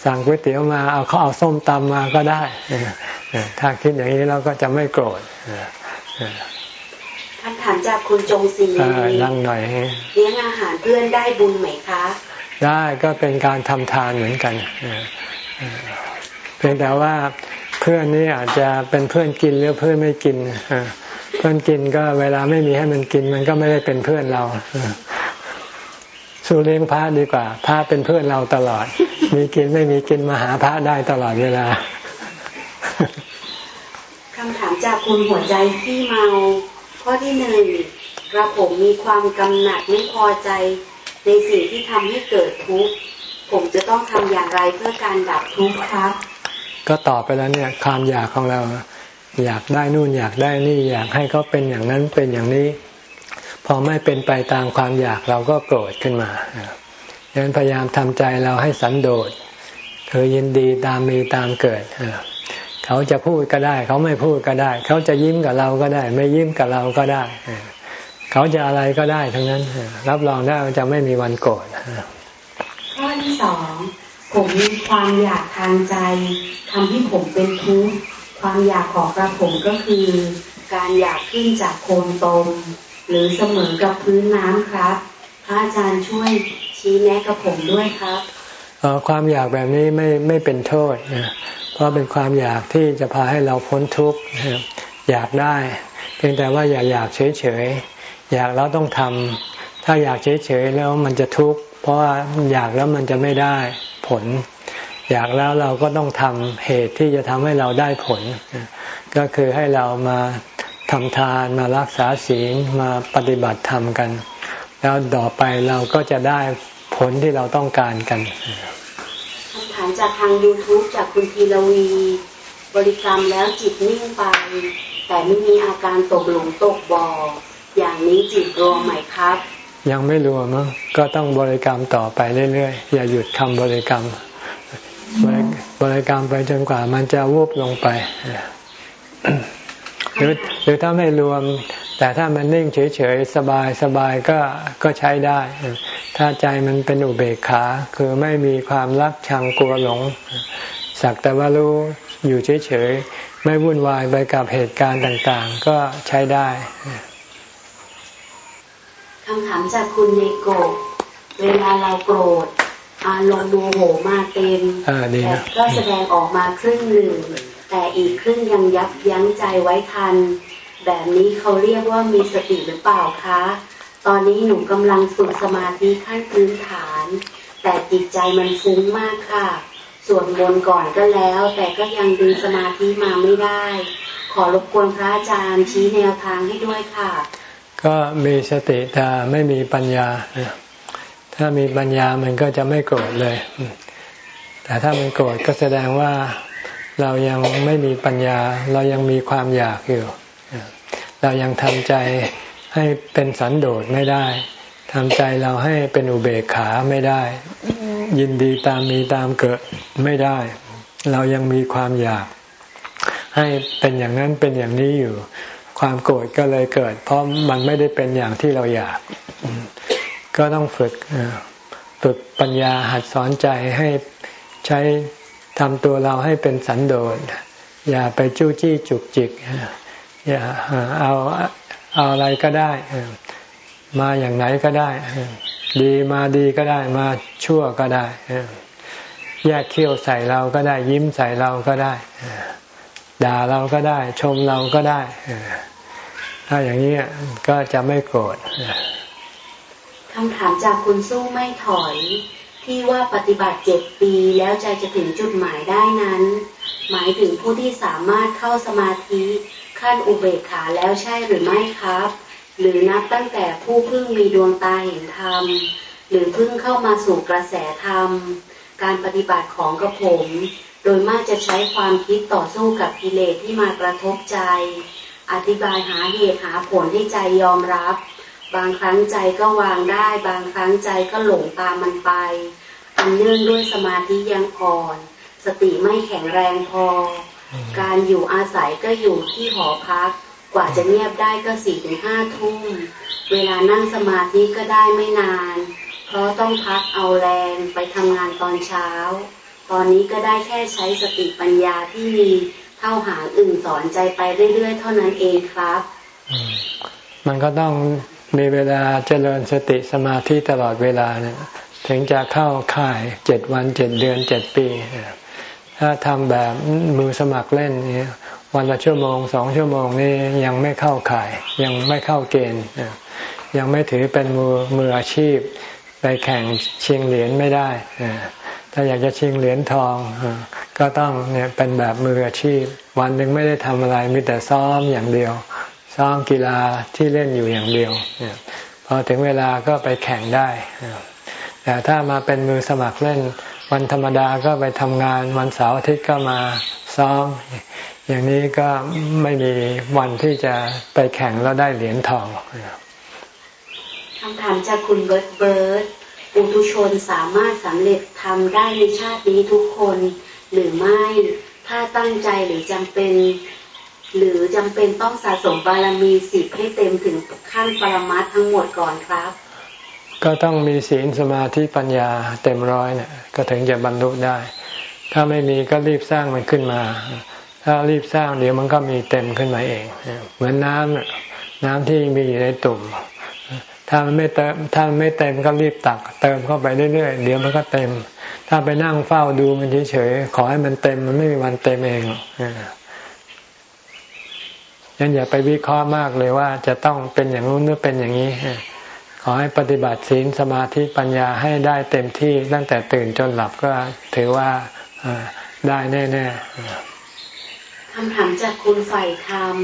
สั่งก๋วยเตี๋ยวมาเอาเขาเอาส้มตำมาก็ได้ถ้าคิดอย่างนี้เราก็จะไม่โกรธคำถามจากคุณจงศรีนั่งหน่อยเลี้ยงอาหารเพื่อนได้บุญไหมคะ ได้ก็เป็นการทำทานเหมือนกันเพียงแต่ว่า เพื่อนนี่อาจจะเป็นเพื่อนกินหรือเพื่อนไม่กินเพื่อนกินก็เวลาไม่มีให้มันกินมันก็ไม่ได้เป็นเพื่อนเราสู้เลี้ยงพระดีกว่าพระเป็นเพื่อนเราตลอด มีกินไม่มีกินมาหาพระได้ตลอดเวลาคำถามจากคุณหัวใจที่เมาข้อที่หนึ่งกระผมมีความกำหนัดไม่พอใจในสิ่งที่ทำให้เกิดทุกข์ผมจะต้องทำอย่างไรเพื่อการดับทุกข์ครับ ก็ตอบไปแล้วเนี่ยความอยากของเรา อยากได้นู่นอยากได้นี่อยากให้เขาเป็นอย่างนั้นเป็นอย่างนี้ พอไม่เป็นไปตามความอยากเราก็โกรธขึ้นมาดังนั้นพยายามทำใจเราให้สันโดษคือยินดีตามมีตามเกิดเขาจะพูดก็ได้ เขาไม่พูดก็ได้ เขาจะยิ้มกับเราก็ได้ ไม่ยิ้มกับเราก็ได้ เขาจะอะไรก็ได้ทั้งนั้น รับรองได้ว่าจะไม่มีวันโกรธข้อที่สอง ผมมีความอยากทางใจทำให้ผมเป็นทุกข์ความอยากของกระผมก็คือ การอยากขึ้นจากโคนตม หรือเสมอกับพื้นน้ำครับ พระอาจารย์ช่วยชี้แนะกับผมด้วยครับความอยากแบบนี้ไม่ไม่เป็นโทษเพราะเป็นความอยากที่จะพาให้เราพ้นทุกข์อยากได้ เพียงแต่ว่าอย่าอยากเฉยเฉยอยากแล้วต้องทำถ้าอยากเฉยเฉยแล้วมันจะทุกข์ เพราะว่าอยากแล้วมันจะไม่ได้ผล อยากแล้วเราก็ต้องทำเหตุที่จะทำให้เราได้ผล ก็คือให้เรามาทำทานมารักษาศีลมาปฏิบัติธรรมกัน แล้วต่อไปเราก็จะได้ผลที่เราต้องการกันคำถามจากทาง YouTube จากคุณทีรวีบริกรรมแล้วจิตนิ่งไป แต่ไม่มีอาการตกหลุมตกบ่ออย่างนี้จิตรวมไหมครับ ยังไม่รวมมั้งก็ต้องบริกรรมต่อไปเรื่อยๆ อย่าหยุดคำบริกรรม บริกรรมไปจนกว่ามันจะวูบลงไปหรือหรือถ้าไม่รวม แต่ถ้ามันนิ่งเฉยๆ สบายสบายก็ก็ใช้ได้ ถ้าใจมันเป็นอุเบกขา คือไม่มีความรักชังกลัวหลง สักแต่ว่ารู้อยู่เฉยๆ ไม่วุ่นวายไปกับเหตุการณ์ต่างๆ ก็ใช้ได้ คำถามจากคุณเนโกเวลาเราโกรธอารมณ์โมโหมาเต็มแต่ก็แสดงออกมาครึ่งหนึ่ง แต่อีกครึ่งยังยับยั้งใจไว้ทัน แบบนี้เขาเรียกว่ามีสติหรือเปล่าคะ ตอนนี้หนูกำลังฝึกสมาธิขั้นพื้นฐาน แต่จิตใจมันฟุ้งมากค่ะส่วนบนก่อนก็แล้ว แต่ก็ยังดึงสมาธิมาไม่ได้ ขอรบกวนพระอาจารย์ชี้แนวทางให้ด้วยค่ะ ก็มีสติแต่ไม่มีปัญญา ถ้ามีปัญญามันก็จะไม่โกรธเลย แต่ถ้ามันโกรธก็แสดงว่าเรายังไม่มีปัญญา เรายังมีความอยากอยู่ เรายังทำใจให้เป็นสันโดษไม่ได้ทำใจเราให้เป็นอุเบกขาไม่ได้ ยินดีตามมีตามเกิดไม่ได้ เรายังมีความอยาก ให้เป็นอย่างนั้นเป็นอย่างนี้อยู่ ความโกรธก็เลยเกิด เพราะมันไม่ได้เป็นอย่างที่เราอยาก ก็ต้องฝึกฝึกปัญญาหัดสอนใจให้ใช้ทำตัวเราให้เป็นสันโดษอย่าไปจู้จี้จุกจิกอย่าเอาเอาอะไรก็ได้ มาอย่างไหนก็ได้ ดีมาดีก็ได้มาชั่วก็ได้แยกเขี้ยวใส่เราก็ได้ยิ้มใส่เราก็ได้ ด่าเราก็ได้ ชมเราก็ได้ ถ้าอย่างนี้ก็จะไม่โกรธคำถามจากคุณสู้ไม่ถอย ที่ว่าปฏิบัติเจ็ดปีแล้วใจจะถึงจุดหมายได้นั้น หมายถึงผู้ที่สามารถเข้าสมาธิขั้นอุเบกขาแล้วใช่หรือไม่ครับ หรือนับตั้งแต่ผู้เพิ่งมีดวงตาเห็นธรรม หรือเพิ่งเข้ามาสู่กระแสธรรม การปฏิบัติของกระผม โดยมากจะใช้ความคิดต่อสู้กับกิเลสที่มากระทบใจ อธิบายหาเหตุหาผลให้ใจยอมรับ บางครั้งใจก็วางได้ บางครั้งใจก็หลงตามมันไปอันเนื่องด้วยสมาธิยังอ่อน สติไม่แข็งแรงพอ การอยู่อาศัยก็อยู่ที่หอพัก กว่าจะเงียบได้ก็สี่ถึงห้าทุ่ม เวลานั่งสมาธิก็ได้ไม่นาน เพราะต้องพักเอาแรงไปทำงานตอนเช้า ตอนนี้ก็ได้แค่ใช้สติปัญญาที่มีเท่าหางอื่นสอนใจไปเรื่อย ๆ เท่านั้นเองครับ มันก็ต้องมีเวลาเจริญสติสมาธิตลอดเวลาเนี่ยถึงจะเข้าข่ายเจ็ดวันเจ็ดเดือนเจ็ดปี ถ้าทำแบบมือสมัครเล่นนี่วันละชั่วโมงสองชั่วโมงนี่ยังไม่เข้าข่าย ยังไม่เข้าเกณฑ์ ยังไม่ถือเป็นมือมืออาชีพ ไปแข่งชิงเหรียญไม่ได้ ถ้าอยากจะชิงเหรียญทองก็ต้องเนี่ยเป็นแบบมืออาชีพ วันหนึ่งไม่ได้ทำอะไรมีแต่ซ้อมอย่างเดียว ซ้อมกีฬาที่เล่นอยู่อย่างเดียวเพอถึงเวลาก็ไปแข่งได้แต่ถ้ามาเป็นมือสมัครเล่น วันธรรมดาก็ไปทำงาน วันเสาร์อาทิตย์ก็มาซ้อม อย่างนี้ก็ไม่มีวันที่จะไปแข่งแล้วได้เหรียญทองคำถามจากคุณเบิร์ตเบิร์ต ปุถุชนสามารถสำเร็จทำได้ในชาตินี้ทุกคนหรือไม่ ถ้าตั้งใจหรือจำเป็น หรือจำเป็นต้องสะสมบารมีสิบให้เต็มถึงขั้นปรมัตทั้งหมดก่อนครับ ก็ต้องมีศีลสมาธิปัญญาเต็มร้อยเนี่ยก็ถึงจะบรรลุได้ ถ้าไม่มีก็รีบสร้างมันขึ้นมา ถ้ารีบสร้างเดี๋ยวมันก็มีเต็มขึ้นมาเอง เหมือนน้ำน้ำที่มีอยู่ในตุ่ม ถ้ามันไม่เติมถ้ามันไม่เต็มก็รีบตัก เติมเข้าไปเรื่อยๆเดี๋ยวมันก็เต็ม ถ้าไปนั่งเฝ้าดูมันเฉยๆขอให้มันเต็มมันไม่มีวันเต็มเองยันอย่าไปวิเคราะห์มากเลยว่า จะต้องเป็นอย่างนู้นหรือเป็นอย่างนี้ขอให้ปฏิบัติศีลสมาธิปัญญาให้ได้เต็มที่ตั้งแต่ตื่นจนหลับก็ถือว่าได้แน่ๆคำถามจากคุณฝ่ายธรรม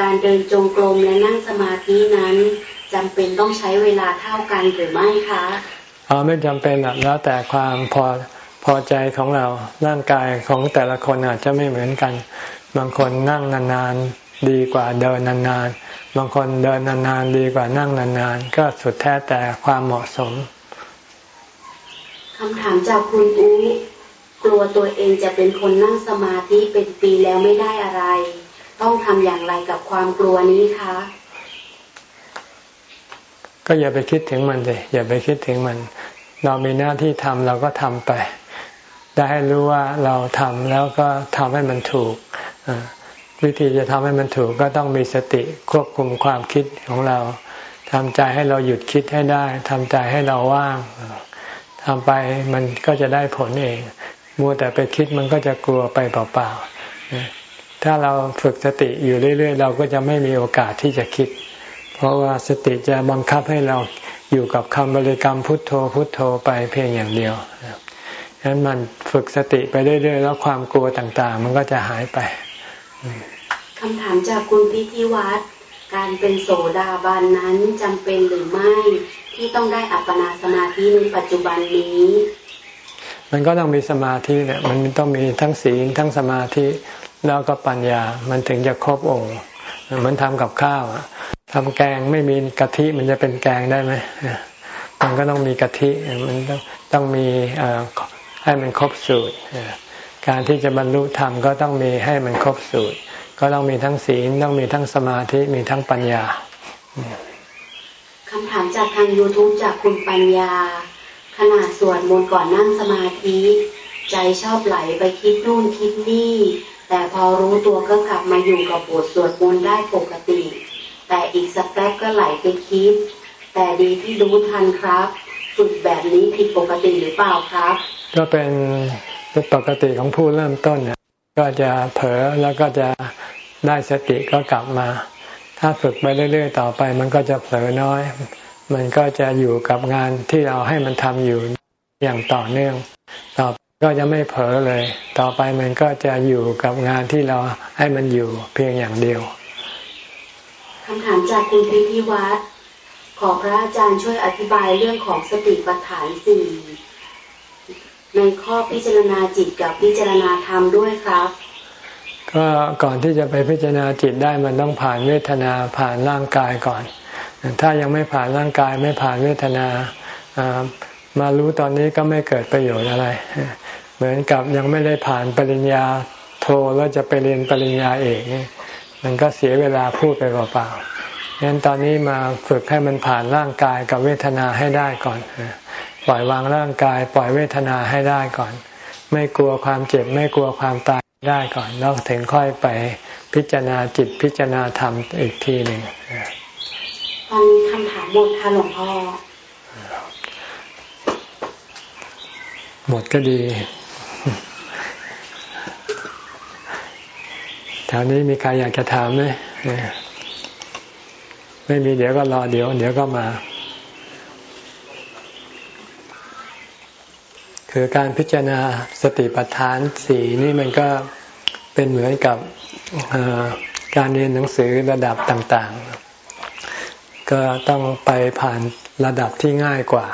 การเดินจงกรมและนั่งสมาธินั้น จำเป็นต้องใช้เวลาเท่ากันหรือไม่คะอ๋อไม่จำเป็นหรอกแล้วแต่ความพอพอใจของเราร่างกายของแต่ละคนอาจจะไม่เหมือนกัน บางคนนั่งนานๆดีกว่าเดินนานๆบางคนเดินนานๆดีกว่านั่งนานๆก็สุดแท้แต่ความเหมาะสมคำถามจากคุณอูกลัวตัวเองจะเป็นคนนั่งสมาธิเป็นปีแล้วไม่ได้อะไร ต้องทำอย่างไรกับความกลัวนี้คะ ก็อย่าไปคิดถึงมันเลยอย่าไปคิดถึงมัน เรามีหน้าที่ทำเราก็ทำไป ได้ให้รู้ว่าเราทำแล้วก็ทำให้มันถูก วิธีจะทำให้มันถูกก็ต้องมีสติควบคุมความคิดของเราทำใจให้เราหยุดคิดให้ได้ทำใจให้เราว่างทำไปมันก็จะได้ผลเอง มัวแต่ไปคิดมันก็จะกลัวไปเปล่าๆถ้าเราฝึกสติอยู่เรื่อย ๆ เราก็จะไม่มีโอกาสที่จะคิด เพราะว่าสติจะบังคับให้เราอยู่กับคำบริกรรมพุทโธพุทโธไปเพียงอย่างเดียวฉะนั้นมันฝึกสติไปเรื่อยๆแล้วความกลัวต่างๆ มันก็จะหายไปคำถามจากคุณพิธีวัตรการเป็นโสดาบันนั้นจำเป็นหรือไม่ที่ต้องได้อัปปนาสมาธิในปัจจุบันนี้ มันก็ต้องมีสมาธิเนี่ยมันต้องมีทั้งศีลทั้งสมาธิแล้วก็ปัญญา มันถึงจะครบองค์ มันทำกับข้าว ทำแกงไม่มีกะทิมันจะเป็นแกงได้ไหมมันก็ต้องมีกะทิมันต้องต้องมีให้มันครบสูตรการที่จะบรรลุธรรมก็ต้องมีให้มันครบสูตร ก็ต้องมีทั้งศีลต้องมีทั้งสมาธิมีทั้งปัญญาคำถามจากทาง YouTube จากคุณปัญญา ขณะสวดมนต์ก่อนนั่งสมาธิ ใจชอบไหลไปคิดนู่นคิดนี่ แต่พอรู้ตัวก็กลับมาอยู่กับบทสวดมนต์ได้ปกติ แต่อีกสักแป๊บก็ไหลไปคิด แต่ดีที่รู้ทันครับฝึกแบบนี้ผิดปกติหรือเปล่าครับ ก็เป็นปกติของผู้เริ่มต้นเนี่ยก็จะเผลอแล้วก็จะได้สติก็กลับมา ถ้าฝึกไปเรื่อย ๆ ต่อไป มันก็จะเผลอน้อย มันก็จะอยู่กับงานที่เราให้มันทำอยู่อย่างต่อเนื่อง ต่อก็จะไม่เผลอเลย ต่อไปมันก็จะอยู่กับงานที่เราให้มันอยู่เพียงอย่างเดียว คำถามจากคุณพิพิวัตรขอพระอาจารย์ช่วยอธิบายเรื่องของสติปัฏฐานสี่ในข้อพิจารณาจิตกับพิจารณาธรรมด้วยครับ ก็ก่อนที่จะไปพิจารณาจิตได้มันต้องผ่านเวทนาผ่านร่างกายก่อน ถ้ายังไม่ผ่านร่างกายไม่ผ่านเวทนามารู้ตอนนี้ก็ไม่เกิดประโยชน์อะไร เหมือนกับยังไม่ได้ผ่านปริญญาโทแล้วจะไปเรียนปริญญาเอก มันก็เสียเวลาพูดไปเปล่าๆงั้นตอนนี้มาฝึกให้มันผ่านร่างกายกับเวทนาให้ได้ก่อน ปล่อยวางร่างกาย ปล่อยเวทนาให้ได้ก่อน ไม่กลัวความเจ็บ ไม่กลัวความตายได้ก่อนแล้วถึงค่อยไปพิจารณาจิตพิจารณาธรรมอีกทีหนึ่งตอนนี้คำถามหมดค่ะหลวงพ่อหมดก็ดี แถวนี้มีใครอยากจะถามไหมไม่มีเดี๋ยวก็รอเดี๋ยว เดี๋ยวก็มา คือการพิจารณาสติปัฏฐานสี่นี่มันก็เป็นเหมือนกับการเรียนหนังสือระดับต่างๆ ก็ต้องไปผ่านระดับที่ง่ายกว่า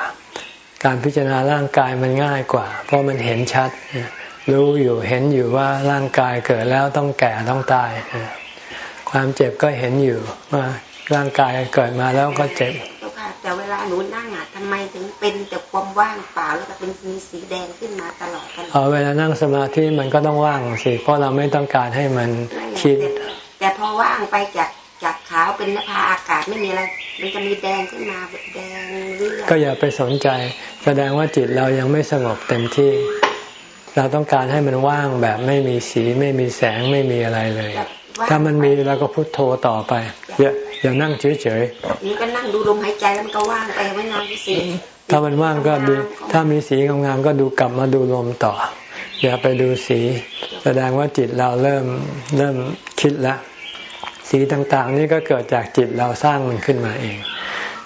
การพิจารณาร่างกายมันง่ายกว่า เพราะมันเห็นชัด รู้อยู่เห็นอยู่ว่าร่างกายเกิดแล้วต้องแก่ต้องตาย ความเจ็บก็เห็นอยู่ว่าร่างกายเกิดมาแล้วก็เจ็บแต่เวลาหนูนั่งอะทำไมถึงเป็นแต่ความว่างเปล่าแล้วก็เป็นมีสีแดงขึ้นมาตลอดตลอดเอเวลานั่งสมาธิมันก็ต้องว่างสิเพราะเราไม่ต้องการให้มันคิดแแต่พอว่างไปจากจากขาวเป็นนภาอากาศไม่มีอะไรมันจะมีแดงขึ้นมาแดงเรื่อยก็อย่าไปสนใจ แสดงว่าจิตเรายังไม่สงบเต็มที่ เราต้องการให้มันว่างแบบไม่มีสีไม่มีแสงไม่มีอะไรเลยแบบว่งถ้ามันมีเราก็พุโทโธต่อไปอย่าอย่านั่งเฉยนี่ก็นั่งดูลมหายใจแล้วมันก็ว่างไปไม่นานก็สิๆถ้ามันว่างก็ดีถ้ามีสีงามๆก็ดูกลับมาดูลมต่อ อย่าไปดูสี แสดงว่าจิตเราเริ่มเริ่มคิดแล้วสีต่างๆ นี่ก็เกิดจากจิตเราสร้างมันขึ้นมาเอง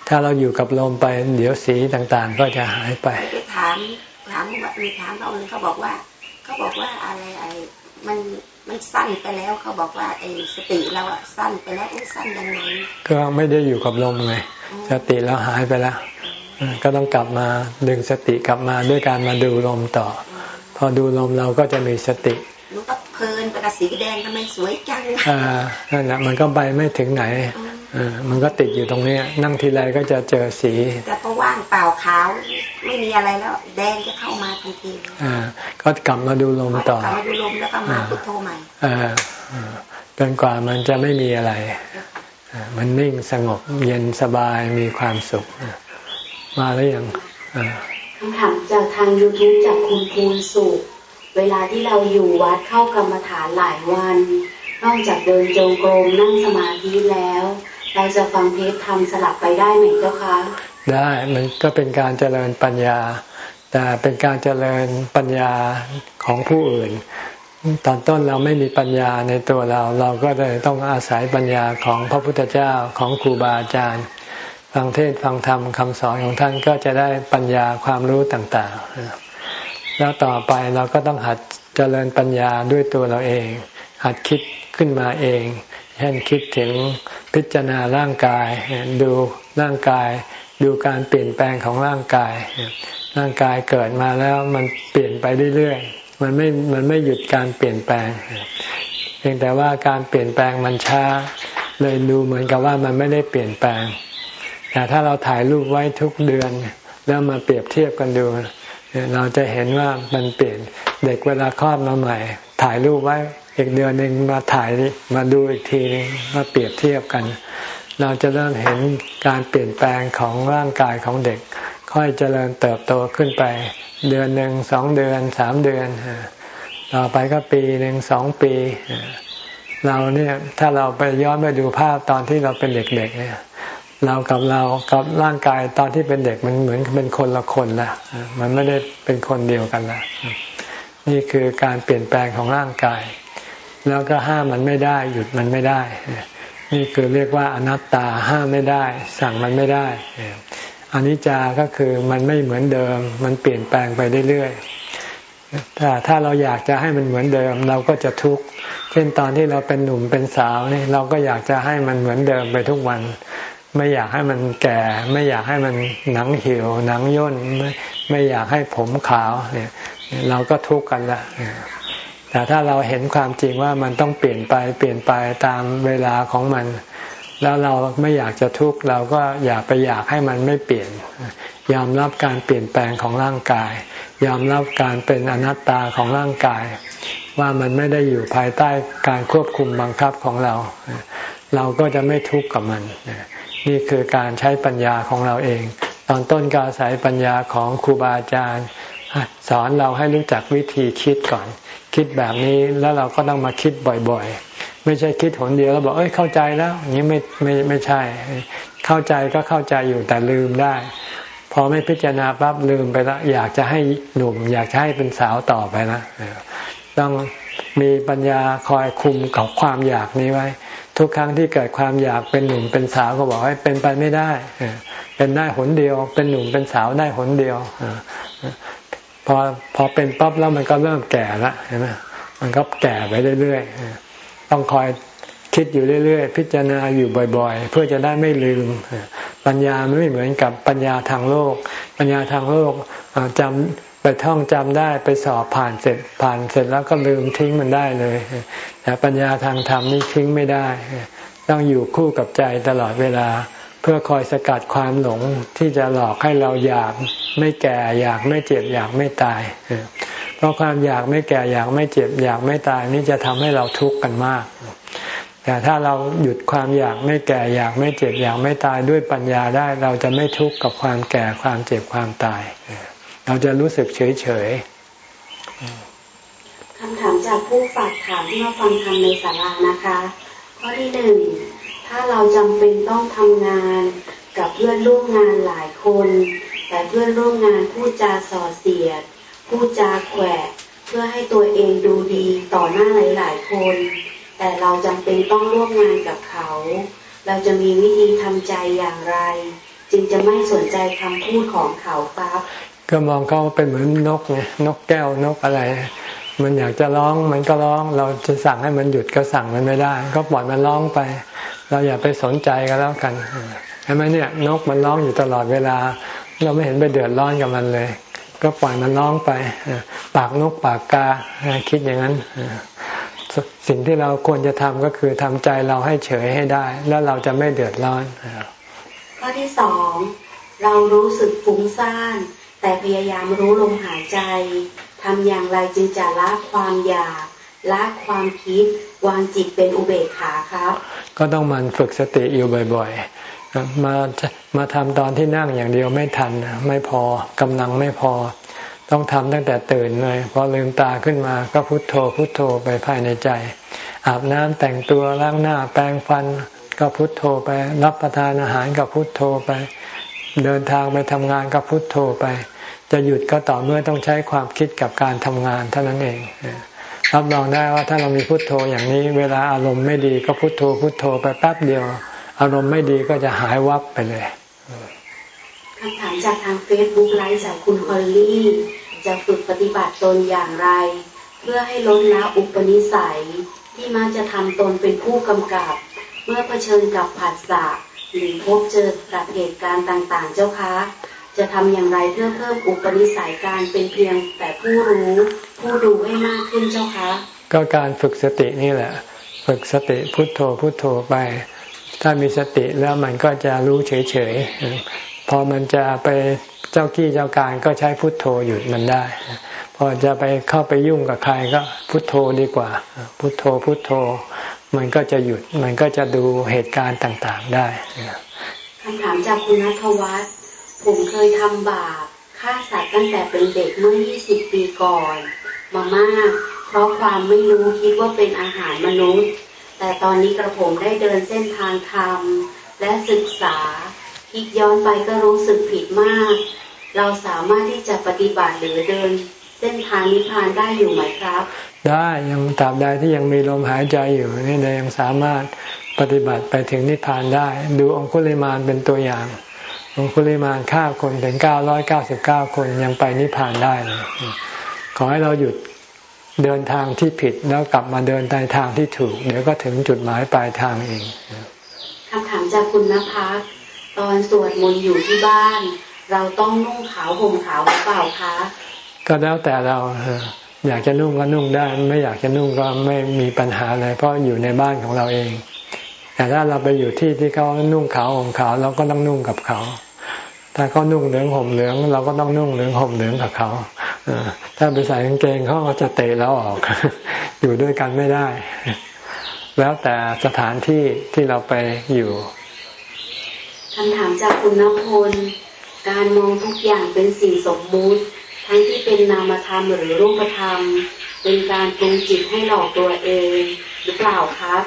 ถ้าเราอยู่กับลมไป เดี๋ยวสีต่างๆ ก็จะหายไปไปถาม ถามว่ามีถามเขาเลยเขาบอกว่าเขาบอกว่าอะไรไอ้มันมันสั้นไปแล้วเขาบอกว่าไอ้สติเราอะสั้นไปแล้วอุ้ยสั้นยังไงก็ไม่ได้อยู่กับลมไงสติเราหายไปแล้วเออก็ต้องกลับมาดึงสติกลับมาด้วยการมาดูลมต่อ พอดูลมเราก็จะมีสติหนูก็เพลินไปกับสีแดงทำไมสวยจังอ่านั่นแหละมันก็ไปไม่ถึงไหนเออ มันก็ติดอยู่ตรงเนี้ยนั่งทีไรก็จะเจอสี แต่พอว่างเปล่าขาว ไม่มีอะไรแล้ว แดงจะเข้ามาทันทีอ่าก็กลับมาดูลมพอต่อกลับมาดูลมแล้วก็มาพุทโธใหม่อ่าอ่าจนกว่ามันจะไม่มีอะไรอ่ามันนิ่งสงบเย็นสบายมีความสุขอ่ามาแล้วยังอ่าคำถามจากทาง YouTube จากคุณภูนสุขเวลาที่เราอยู่วัดเข้ากรรมฐานหลายวัน นอกจากเดินจงกรมนั่งสมาธิแล้ว เราจะฟังเทปทำสลับไปได้ไหมเจ้าคะ ได้มันก็เป็นการเจริญปัญญา แต่เป็นการเจริญปัญญาของผู้อื่น ตอนต้นเราไม่มีปัญญาในตัวเรา เราก็เลยต้องอาศัยปัญญาของพระพุทธเจ้าของครูบาอาจารย์ ฟังเทศฟังธรรมคำสอนของท่านก็จะได้ปัญญาความรู้ต่างๆ แล้วต่อไปเราก็ต้องหัดเจริญปัญญาด้วยตัวเราเอง หัดคิดขึ้นมาเอง เช่นคิดถึงพิจารณาร่างกายดูร่างกาย ดูการเปลี่ยนแปลงของร่างกาย ร่างกายเกิดมาแล้วมันเปลี่ยนไปเรื่อยๆ มันไม่มันไม่หยุดการเปลี่ยนแปลงเพียงแต่ว่าการเปลี่ยนแปลงมันช้า เลยดูเหมือนกับว่ามันไม่ได้เปลี่ยนแปลง แต่ถ้าเราถ่ายรูปไว้ทุกเดือน แล้วมาเปรียบเทียบกันดู เราจะเห็นว่ามันเปลี่ยนเด็กเวลาคลอดมาใหม่ ถ่ายรูปไว้ อีกเดือนหนึ่งมาถ่ายมาดูอีกทีนึงมาเปรียบเทียบกัน เราจะเริ่มเห็นการเปลี่ยนแปลงของร่างกายของเด็ก ค่อยเจริญเติบโตขึ้นไป เดือนหนึ่งสองเดือนสามเดือนต่อไปก็ปีหนึ่งสองปีเราเนี่ยถ้าเราไปย้อนไปดูภาพตอนที่เราเป็นเด็กๆเนี่ย เรากับเรากับร่างกายตอนที่เป็นเด็กมันเหมือนเป็นคนละคนละมันไม่ได้เป็นคนเดียวกันละนี่คือการเปลี่ยนแปลงของร่างกาย แล้วก็ห้ามมันไม่ได้ หยุดมันไม่ได้ นี่คือเรียกว่าอนัตตาห้ามไม่ได้ สั่งมันไม่ได้อนิจจาก็คือมันไม่เหมือนเดิม มันเปลี่ยนแปลงไปเรื่อยๆแต่ถ้าเราอยากจะให้มันเหมือนเดิม เราก็จะทุกข์ เช่นตอนที่เราเป็นหนุ่มเป็นสาวนี่เราก็อยากจะให้มันเหมือนเดิมไปทุกวัน ไม่อยากให้มันแก่ ไม่อยากให้มันหนังเหี่ยวหนังย่นไม่ไม่อยากให้ผมขาวเนี่ยเราก็ทุกข์กันละ แต่ถ้าเราเห็นความจริงว่ามันต้องเปลี่ยนไปเปลี่ยนไปตามเวลาของมัน แล้วเราไม่อยากจะทุกข์เราก็อย่าไปอยากให้มันไม่เปลี่ยน ยอมรับการเปลี่ยนแปลงของร่างกาย ยอมรับการเป็นอนัตตาของร่างกาย ว่ามันไม่ได้อยู่ภายใต้การควบคุมบังคับของเรา เราก็จะไม่ทุกข์กับมัน นี่คือการใช้ปัญญาของเราเอง ตอนต้นการอาศัยปัญญาของครูบาอาจารย์ สอนเราให้รู้จักวิธีคิดก่อน คิดแบบนี้แล้วเราก็ต้องมาคิดบ่อย ๆ ไม่ใช่คิดหนเดียวแล้วบอกเอ้ยเข้าใจแล้วอย่างนี้ไม่ไม่ไม่ใช่ เข้าใจก็เข้าใจอยู่แต่ลืมได้ พอไม่พิจารณาปั๊บลืมไปแล้วอยากจะให้หนุ่ม อยากจะให้เป็นสาวต่อไปนะต้องมีปัญญาคอยคุมกับความอยากนี้ไว้ ทุกครั้งที่เกิดความอยากเป็นหนุ่มเป็นสาวก็บอกให้เป็นไปไม่ได้เป็นได้หนเดียว เป็นหนุ่มเป็นสาวได้หนเดียว พอพอเป็นปั๊บแล้วมันก็เริ่มแก่ละเห็นไหมมันก็แก่ไปเรื่อยๆต้องคอยคิดอยู่เรื่อย ๆ พิจารณาอยู่บ่อย ๆ เพื่อจะได้ไม่ลืม ปัญญาไม่เหมือนกับปัญญาทางโลก ปัญญาทางโลกจำไปท่องจำได้ไปสอบผ่านเสร็จผ่านเสร็จแล้วก็ลืมทิ้งมันได้เลยแต่ปัญญาทางธรรมนี่ทิ้งไม่ได้ ต้องอยู่คู่กับใจตลอดเวลา พื่อคอยสกัดความหลงที่จะหลอกให้เราอยากไม่แก่อยากไม่เจ็บอยากไม่ตาย เพราะความอยากไม่แก่อยากไม่เจ็บอยากไม่ตายนี่จะทำให้เราทุกข์กันมากแแต่ถ้าเราหยุดความอยากไม่แก่อยากไม่เจ็บอยากไม่ตายด้วยปัญญาได้ เราจะไม่ทุกข์กับความแก่ความเจ็บความตาย เราจะรู้สึกเฉยเฉยคำถามจากผู้ฝากถามที่มาฟังธรรมในศาลานะคะ ข้อที่หนึ่ง ถ้าเราจำเป็นต้องทำงานกับเพื่อนร่วมงานหลายคน แต่เพื่อนร่วมงานพูดจาส่อเสียด พูดจาแขวะ เพื่อให้ตัวเองดูดีต่อหน้าหลาย ๆ คน แต่เราจำเป็นต้องร่วมงานกับเขา เราจะมีวิธีทำใจอย่างไร จึงจะไม่สนใจคำพูดของเขาครับก็มองเขาเป็นเหมือนนกไงนกแก้วนกอะไร มันอยากจะร้องมันก็ร้อง เราจะสั่งให้มันหยุดก็สั่งมันไม่ได้ ก็ปล่อยมันร้องไป เราอย่าไปสนใจก็แล้วกันใช่ไหมเนี่ยนกมันร้องอยู่ตลอดเวลา เราไม่เห็นไปเดือดร้อนกับมันเลย ก็ปล่อยมันร้องไปปากนกปากกาคิดอย่างนั้นสิ่งที่เราควรจะทำก็คือทำใจเราให้เฉยให้ได้ แล้วเราจะไม่เดือดร้อนข้อที่สองเรารู้สึกฟุ้งซ่าน แต่พยายามรู้ลมหายใจทำอย่างไรจึงจะละความอยาก ละความคิดวางจิตเป็นอุเบกขาครับ ก็ต้องมันฝึกสติอยู่บ่อยๆ มามาทำตอนที่นั่งอย่างเดียวไม่ทันไม่พอกำลังไม่พอ ต้องทำตั้งแต่ตื่นเลยพอลืมตาขึ้นมาก็พุโทโธพุโทโธไปภายในใจ อาบน้ำแต่งตัวล้างหน้าแปรงฟันก็พุโทโธไป รับประทานอาหารก็พุโทโธไป เดินทางไปทำงานก็พุโทโธไป จะหยุดก็ต่อเมื่อต้องใช้ความคิดกับการทำงานเท่านั้นเอง รับรองได้ว่าถ้าเรามีพุโทโธอย่างนี้ เวลาอารมณ์ไม่ดีก็พุโทโธพุโทโธไปแป๊บเดียว อารมณ์ไม่ดีก็จะหายวับไปเลยคำถามจากทางเฟซบุ๊กไลฟ์จากคุณฮอลลี่จะฝึกปฏิบัติตนอย่างไร เพื่อให้ลดละอุปนิสัย ที่มักจะทำตนเป็นผู้กำกับ เมื่อเผชิญกับผัสสะหรือพบเจอกับเหตุการณ์ต่างๆ เจ้าคะ จะทำอย่างไรเพื่อเพิ่มอุปนิสัยการเป็นเพียงแต่ผู้รู้ผู้ดูให้มากขึ้นเจ้าคะ ก็การฝึกสตินี่แหละ ฝึกสติพุทโธพุทโธไป ถ้ามีสติแล้วมันก็จะรู้เฉยๆ พอมันจะไปเจ้ากี้เจ้าการก็ใช้พุทโธหยุดมันได้ พอจะไปเข้าไปยุ่งกับใครก็พุทโธดีกว่า พุทโธพุทโธ มันก็จะหยุดมันก็จะดูเหตุการณ์ต่างๆได้คำถามจากคุณนัทวัฒน์ ผมเคยทำบาปฆ่าสัตว์ตั้งแต่เป็นเด็กเมื่อ 20 ปีก่อน มามาก เพราะความไม่รู้คิดว่าเป็นอาหารมนุษย์ แต่ตอนนี้กระผมได้เดินเส้นทางธรรม และศึกษา คิดย้อนไปก็รู้สึกผิดมาก เราสามารถที่จะปฏิบัติหรือเดินเส้นทางนิพพานได้อยู่ไหมครับ ได้ยังตราบใดที่ยังมีลมหายใจอยู่นี่เรายังสามารถปฏิบัติไปถึงนิพพานได้ ดูองคุลิมานเป็นตัวอย่าง องคุลิมานฆ่าคนถึงเก้าร้อยเก้าสิบเก้าคนยังไปนิพพานได้เลยขอให้เราหยุดเดินทางที่ผิดแล้วกลับมาเดินในทางที่ถูก เดี๋ยวก็ถึงจุดหมายปลายทางเองคำถามจากคุณนภัสตอนสวดมนต์อยู่ที่บ้าน เราต้องนุ่งขาวห่มขาวหรือเปล่าคะ ก็แล้วแต่เราอยากจะนุ่งก็นุ่งได้ ไม่อยากจะนุ่งก็ไม่มีปัญหาอะไรเพราะอยู่ในบ้านของเราเอง แต่ถ้าเราไปอยู่ที่ที่เขานุ่งขาวห่มขาวเราก็ต้องนุ่งกับเขา ถ้าเขานุ่งเหลืองห่มเหลือง เราก็ต้องนุ่งเหลืองห่มเหลืองกับเขาถ้าไปใส่กางเกงเขาก็จะเตะแล้วออก อยู่ด้วยกันไม่ได้ แล้วแต่สถานที่ที่เราไปอยู่คำถามจากคุณนพลการมองทุกอย่างเป็นสิ่งสมมุติทั้งที่เป็นนามธรรมหรือรูปธรรม เป็นการปรุงจิตให้หลอกตัวเอง หรือเปล่าครับ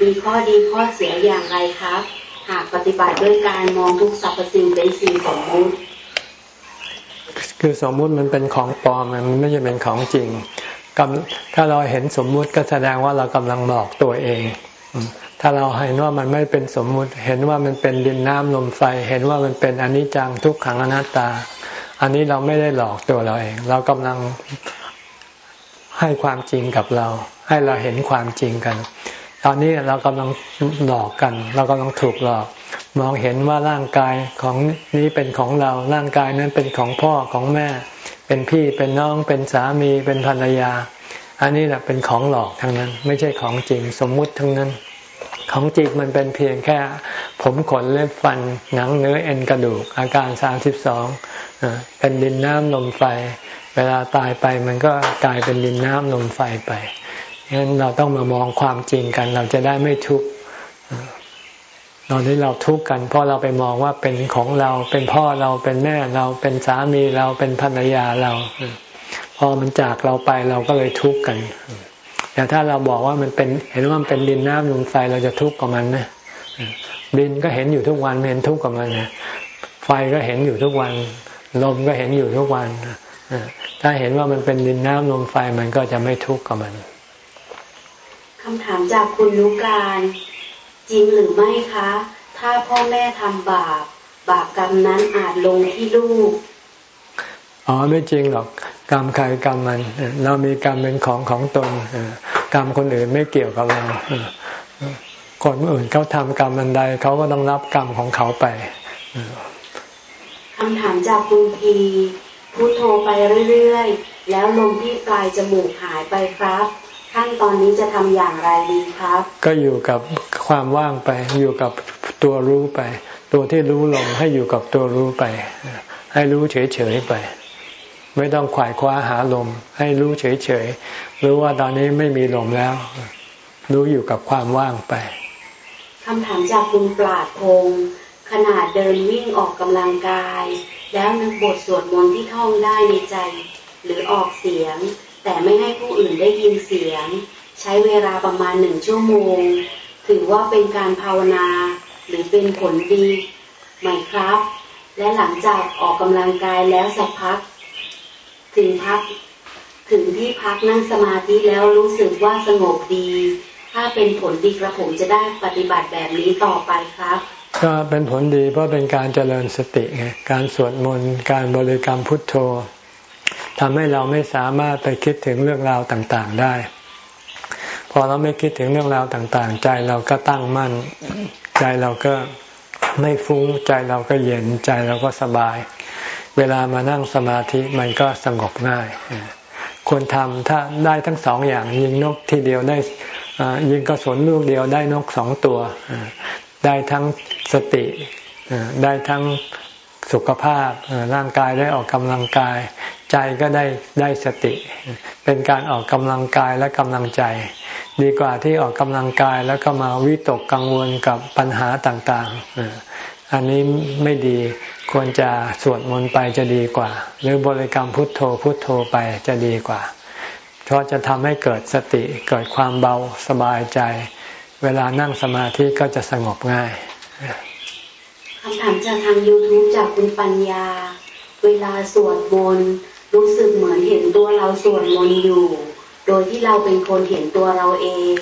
มีข้อดีข้อเสียอย่างไรครับ หากปฏิบัติด้วยการมองทุกสรรพสิ่งเป็นสิ่งสมมุติคือสมมุติมันเป็นของปลอมมันไม่ใช่เป็นของจริงถ้าเราเห็นสมมุติก็แสดงว่าเรากำลังหลอกตัวเอง ถ้าเราเห็นว่ามันไม่เป็นสมมุติ เห็นว่ามันเป็นดินน้ำลมไฟ เห็นว่ามันเป็นอนิจจังทุกขังอนัตตา อันนี้เราไม่ได้หลอกตัวเราเอง เรากำลังให้ความจริงกับเรา ให้เราเห็นความจริงกัน ตอนนี้เรากำลังหลอกกัน เรากำลังถูกหลอก มองเห็นว่าร่างกายของนี้เป็นของเรา ร่างกายนั้นเป็นของพ่อของแม่ เป็นพี่เป็นน้องเป็นสามีเป็นภรรยา อันนี้แหละเป็นของหลอกทั้งนั้น ไม่ใช่ของจริงสมมุติทั้งนั้น ของจริงมันเป็นเพียงแค่ ผมขนเล็บฟันหนังเนื้อเอ็นกระดูก อาการสามสิบสองเป็นดินน้ำลมไฟ เวลาตายไปมันก็กลายเป็นดินน้ำลมไฟไป งั้นเราต้องมามองความจริงกัน เราจะได้ไม่ทุกข์ตอนนี้เราทุกข์กัน เพราะเราไปมองว่าเป็นของเราเป็นพ่อเราเป็นแม่เราเป็นสามีเราเป็นภรรยาเรา พอมันจากเราไปเราก็เลยทุกข์กันแต่ถ้าเราบอกว่ามันเป็นเห็นว่ามันเป็นดินน้ำลมไฟเราจะทุกข์กับมันนะดินก็เห็นอยู่ทุกวันเห็นทุกข์กับมันนะไฟก็เห็นอยู่ทุกวัน ลมก็เห็นอยู่ทุกวันถ้าเห็นว่ามันเป็นดินน้ำลมไฟมันก็จะไม่ทุกข์กับมัน คำถามจากคุณนุการ จริงหรือไม่คะ ถ้าพ่อแม่ทำบาป บาปกรรมนั้นอาจลงที่ลูก อ๋อไม่จริงหรอก กรรมใครกรรมมัน เรามีกรรมเป็นของของตนกรรมคนอื่นไม่เกี่ยวกับเราคนอื่นเขาทำกรรมอันใดเขาก็ต้องรับกรรมของเขาไปคำถามจากคุณพีพูดโทรไปเรื่อยๆ แล้วลมที่ปลายจมูกหายไปครับ ขั้นตอนนี้จะทำอย่างไรดีครับ ก็อยู่กับความว่างไป อยู่กับตัวรู้ไป ตัวที่รู้ลมให้อยู่กับตัวรู้ไป ให้รู้เฉยๆไป ไม่ต้องขวายคว้าหาลม ให้รู้เฉยๆรู้ว่าตอนนี้ไม่มีลมแล้ว รู้อยู่กับความว่างไปคำถามจากคุณปราดพงศ์ขนาดเดินวิ่งออกกำลังกาย แล้วนึกบทสวดมนต์ที่ท่องได้ในใจ หรือออกเสียง แต่ไม่ให้ผู้อื่นได้ยินเสียง ใช้เวลาประมาณหนึ่งชั่วโมง ถือว่าเป็นการภาวนา หรือเป็นผลดีไหมครับ และหลังจากออกกำลังกายแล้วสักพัก ถึงพัก ถึงที่พักนั่งสมาธิแล้วรู้สึกว่าสงบดี ถ้าเป็นผลดีกระผมจะได้ปฏิบัติแบบนี้ต่อไปครับก็เป็นผลดีเพราะเป็นการเจริญสติไงการสวดมนต์การบริกรรมพุทโธ ทำให้เราไม่สามารถไปคิดถึงเรื่องราวต่างๆได้ พอเราไม่คิดถึงเรื่องราวต่างๆ ใจเราก็ตั้งมั่น ใจเราก็ไม่ฟุ้ง ใจเราก็เย็น ใจเราก็สบาย เวลามานั่งสมาธิมันก็สงบง่ายควรทำถ้าได้ทั้งสองอย่างยิงนกทีเดียวได้ยิงกระสุนลูกเดียวได้นกสองตัว ได้ทั้งสติได้ทั้งสุขภาพร่างกายได้ออกกำลังกาย ใจก็ได้ได้สติ เป็นการออกกำลังกายและกำลังใจ ดีกว่าที่ออกกำลังกายแล้วก็มาวิตกกังวลกับปัญหาต่างๆ อันนี้ไม่ดีควรจะสวดมนต์ไปจะดีกว่า หรือบริกรรมพุทโธพุทโธไปจะดีกว่า เพราะจะทำให้เกิดสติเกิดความเบาสบายใจ เวลานั่งสมาธิก็จะสงบง่ายคำถามจากทาง YouTube จากคุณปัญญา เวลาสวดมนต์ รู้สึกเหมือนเห็นตัวเราสวดมนต์อยู่ โดยที่เราเป็นคนเห็นตัวเราเอง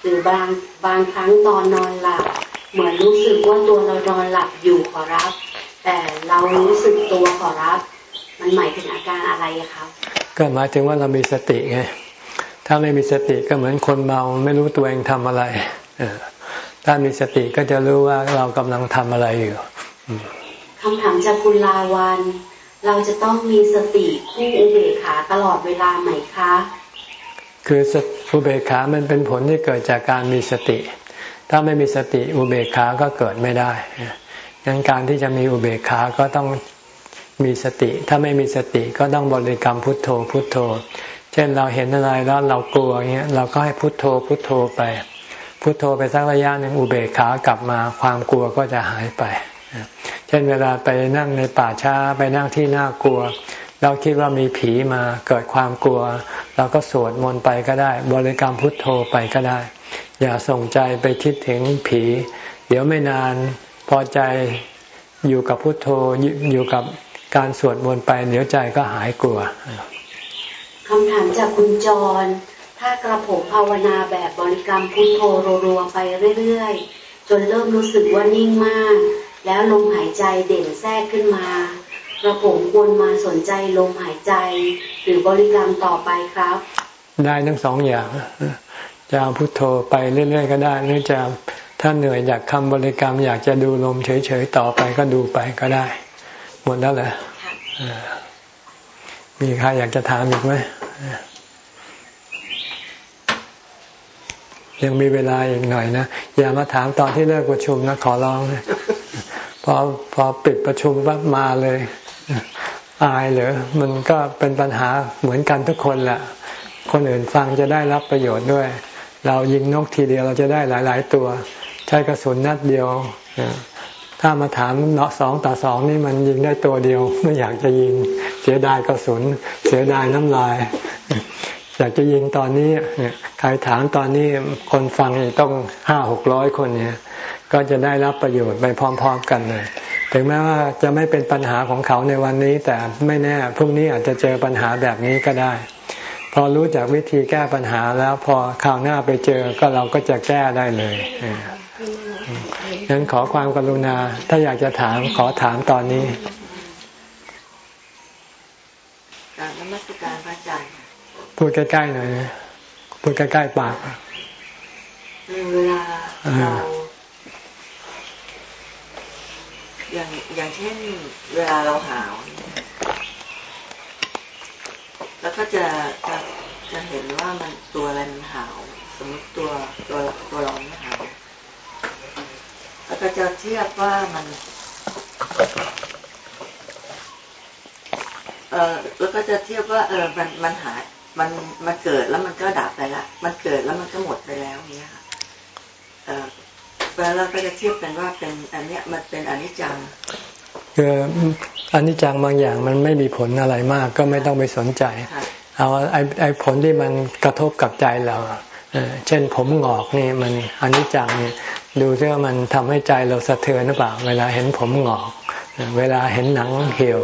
หรือบางบางครั้งตอนนอนหลับ เหมือนรู้สึกว่าตัวเรานอนหลับอยู่ขอรับ แต่เรารู้สึกตัวขอรับ มันหมายถึงอาการอะไรครับ ก็หมายถึงว่าเรามีสติไง ถ้าไม่มีสติก็เหมือนคนเมาไม่รู้ตัวเองทำอะไรถ้ามีสติก็จะรู้ว่าเรากำลังทำอะไรอยู่คำถามจากคุณลาวัน เราจะต้องมีสติคู่อุเบกขาตลอดเวลาไหมคะ คืออุเบกขามันเป็นผลที่เกิดจากการมีสติ ถ้าไม่มีสติอุเบกขาก็เกิดไม่ได้ดังการที่จะมีอุเบกขาก็ต้องมีสติ ถ้าไม่มีสติก็ต้องบริกรรมพุทโธพุทโธ เช่นเราเห็นอะไรแล้วเรากลัวเงี้ยเราก็ให้พุทโธพุทโธไป พุทโธไปสักระยะหนึ่งอุเบกขากลับมา ความกลัวก็จะหายไป เช่นเวลาไปนั่งในป่าช้าไปนั่งที่น่ากลัว เราคิดว่ามีผีมาเกิดความกลัว เราก็สวดมนต์ไปก็ได้ บริกรรมพุทโธไปก็ได้ อย่าส่งใจไปคิดถึงผี เดี๋ยวไม่นานพอใจอยู่กับพุทโธอยู่กับการสวดมนต์ไปเดี๋ยวใจก็หายกลัวคำถามจากคุณจร ถ้ากระผมภาวนาแบบบริกรรมพุทโธรัวๆไปเรื่อยๆ จนเริ่มรู้สึกว่านิ่งมาก แล้วลมหายใจเด่นแทรกขึ้นมากระผมควรมาสนใจลมหายใจ หรือบริกรรมต่อไปครับ ได้ทั้งสองอย่างจะเอาพุโทโธไปเรื่อยๆก็ได้หรือจะถ้าเหนื่อยอยากคำบริกรรม อยากจะดูลมเฉยๆต่อไปก็ดูไปก็ได้ หมดแล้วเหรอมีใครอยากจะถามอีกไหมยังมีเวลาอีกหน่อยนะ อย่ามาถามตอนที่เลิกประชุมนะขอร้องนะ พอพอปิดประชุมปั๊บมาเลย อายเหรอมันก็เป็นปัญหาเหมือนกันทุกคนแหละคนอื่นฟังจะได้รับประโยชน์ด้วย เรายิงนกทีเดียวเราจะได้หลาย ๆ ตัว ใช้กระสุนนัดเดียวถ้ามาถามเนาะสองต่อสองนี่มันยิงได้ตัวเดียว ไม่อยากจะยิง เสียดายกระสุน เสียดายน้ำลาย อยากจะยิงตอนนี้ใครถามตอนนี้คนฟังต้องห้าหกร้อยคนเนี่ย ก็จะได้รับประโยชน์ไปพร้อม ๆ กันเลย ถึงแม้ว่าจะไม่เป็นปัญหาของเขาในวันนี้ แต่ไม่แน่พรุ่งนี้อาจจะเจอปัญหาแบบนี้ก็ได้ พอรู้จักวิธีแก้ปัญหาแล้วพอคราวหน้าไปเจอก็เราก็จะแก้ได้เลยงั้นขอความกรุณา ถ้าอยากจะถามขอถามตอนนี้การนมัสการพระอาจารย์พูดใกล้ๆหน่อยนะพูดใกล้ๆปากเวลาเรา อย่างอย่างเช่นเวลาเราหาว แล้วก็จะจะจะเห็นว่ามันตัวอะไรมันหาว สมมติตัวตัวตัวราไม่หาว แล้วก็จะเทียบว่ามันเออแล้วก็จะเทียบว่าเออมันมันหายมันมันเกิดแล้วมันก็ดับไปละ มันเกิดแล้วมันก็หมดไปแล้วเนี้ยค่ะเออ แล้วเราก็จะเทียบกันว่าเป็นอันเนี้ยมันเป็นอนิจจังคืออนิจจังบางอย่างมันไม่มีผลอะไรมากก็ไม่ต้องไปสนใจ เอาไอ้ไอ้ผลที่มันกระทบกับใจเราเช่นผมหงอกนี่มันอนิจจังนี่ดูซิว่ามันทำให้ใจเราสะเทือนหรือเปล่า เวลาเห็นผมหงอก เวลาเห็นหนังเหี่ยว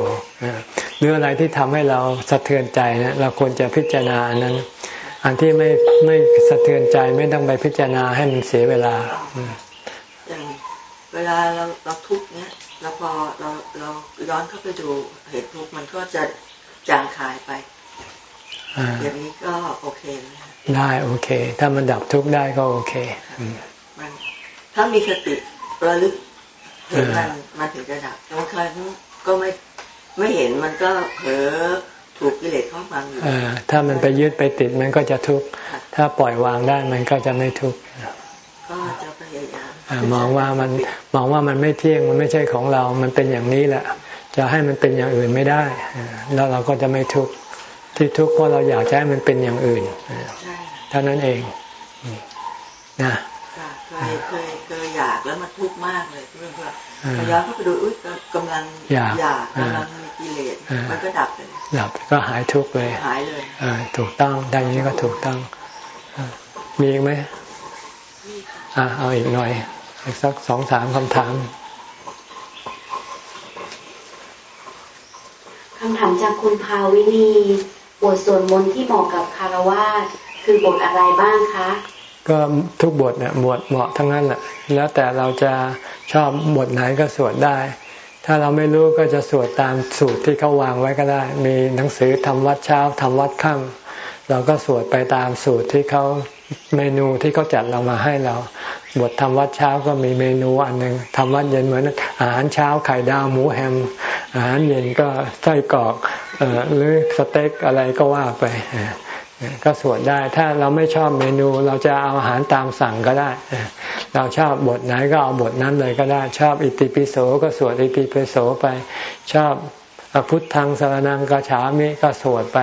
หรืออะไรที่ทำให้เราสะเทือนใจนะเราควรจะพิจารณาอันนั้น อันที่ไม่ไม่สะเทือนใจไม่ต้องไปพิจารณาให้มันเสียเวลา อย่างเวลาเราเราทุกเนี้ยแล้วพอเราเราย้อนเข้าไปดูเหตุทุกมันก็จะจางคายไปอย่างนี้ก็โอเคได้โอเค ถ้ามันดับทุกข์ได้ก็โอเคมันถ้ามีสติระลึกเห็นมันมันถึงจะดับบางครั้งก็ไม่ไม่เห็นมันก็เผลอถูกกิเลสเข้ามาอยู่ถ้ามันไปยึดไปติดมันก็จะทุกข์ถ้าปล่อยวางได้มันก็จะไม่ทุกข์ก็จะพยายาม มองว่ามันมองว่ามันไม่เที่ยงมันไม่ใช่ของเรา มันเป็นอย่างนี้แหละ จะให้มันเป็นอย่างอื่นไม่ได้ แล้วเราก็จะไม่ทุกข์ที่ทุกข์เพราะเราอยากให้มันเป็นอย่างอื่นเท่านั้นเองนะเคยเคยเคยอยากแล้วมันทุกข์มากเลยเพื่อนเพื่อนพยายามเข้าไปดูอุ้ยกำลังอยากอยากกำลังมีกิเลสมันก็ดับเลยดับก็หายทุกข์เลยหายเลยถูกต้องดังนี้ก็ถูกต้องมีอีกไหมอ่าเอาอีกหน่อย อีกสักสองสามคำถามคำถามจากคุณภาวินีบทสวดมนต์ที่เหมาะกับคารวะคือบทอะไรบ้างคะ ก็ทุกบทเนี่ยหมวดเหมาะทั้งนั้นแหละแล้วแต่เราจะชอบบทไหนก็สวดได้ ถ้าเราไม่รู้ก็จะสวดตามสูตรที่เขาวางไว้ก็ได้ มีหนังสือทำวัดเช้าทำวัดค่ำเราก็สวดไปตามสูตรที่เขา เมนูที่เขาจัดเรามาให้เรา บททำวัดเช้าก็มีเมนูอันหนึ่งทำวัดเย็นเหมือนอาหารเช้าไข่ดาวหมูแฮม อาหารเย็นก็ไส้กรอกหรือสเต็กอะไรก็ว่าไปก็สวดได้ถ้าเราไม่ชอบเมนูเราจะเอาอาหารตามสั่งก็ได้ เราชอบบทไหนก็เอาบทนั้นเลยก็ได้ ชอบอิติปิโสก็สวดอิติปิโสไป ชอบพุทธังสารนังกระฉามิก็สวดไป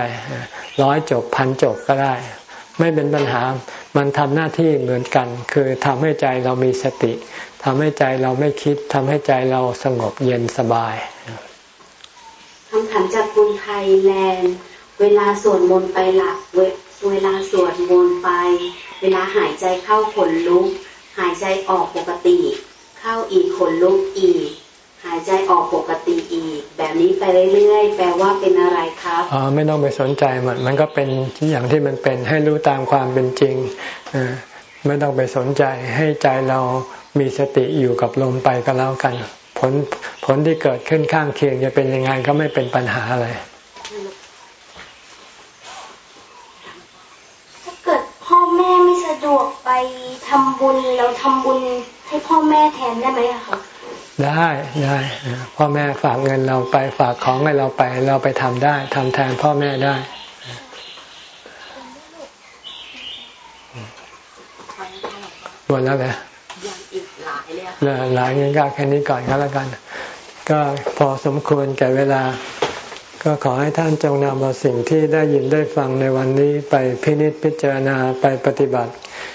ร้อยจบพันจบก็ได้ ไม่เป็นปัญหา มันทำหน้าที่เหมือนกัน คือทำให้ใจเรามีสติทำให้ใจเราไม่คิดทำให้ใจเราสงบเย็นสบายคำถามจากคุณไทยแลนด์ เวลาสวดมนต์ไปหลักเวลาสวดมนต์ไป เวลาหายใจเข้าขนลุก หายใจออกปกติ เข้าอีกขนลุกอีก หายใจออกปกติอีก แบบนี้ไปเรื่อยๆแปลว่าเป็นอะไรครับอ๋อไม่ต้องไปสนใจมันมันก็เป็นอย่างที่มันเป็นให้รู้ตามความเป็นจริงอไม่ต้องไปสนใจให้ใจเรามีสติอยู่กับลมไปก็แล้วกัน ผลผลที่เกิดขึ้นข้างเคียงจะเป็นยังไงก็ไม่เป็นปัญหาอะไรถ้าเกิดพ่อแม่ไม่สะดวกไปทำบุญเราทำบุญให้พ่อแม่แทนได้ไหมคะ ได้ได้พ่อแม่ฝากเงินเราไปฝากของให้เราไป เราไปทำได้ทำแทนพ่อแม่ได้หมดแล้วเหรอยังอีกหลายเลยหลายเงินก็แค่นี้ก่อนก็แล้วกัน ก็พอสมควรแก่เวลา ก็ขอให้ท่านจงนำเอาสิ่งที่ได้ยินได้ฟังในวันนี้ไปพินิจพิจารณาไปปฏิบัติ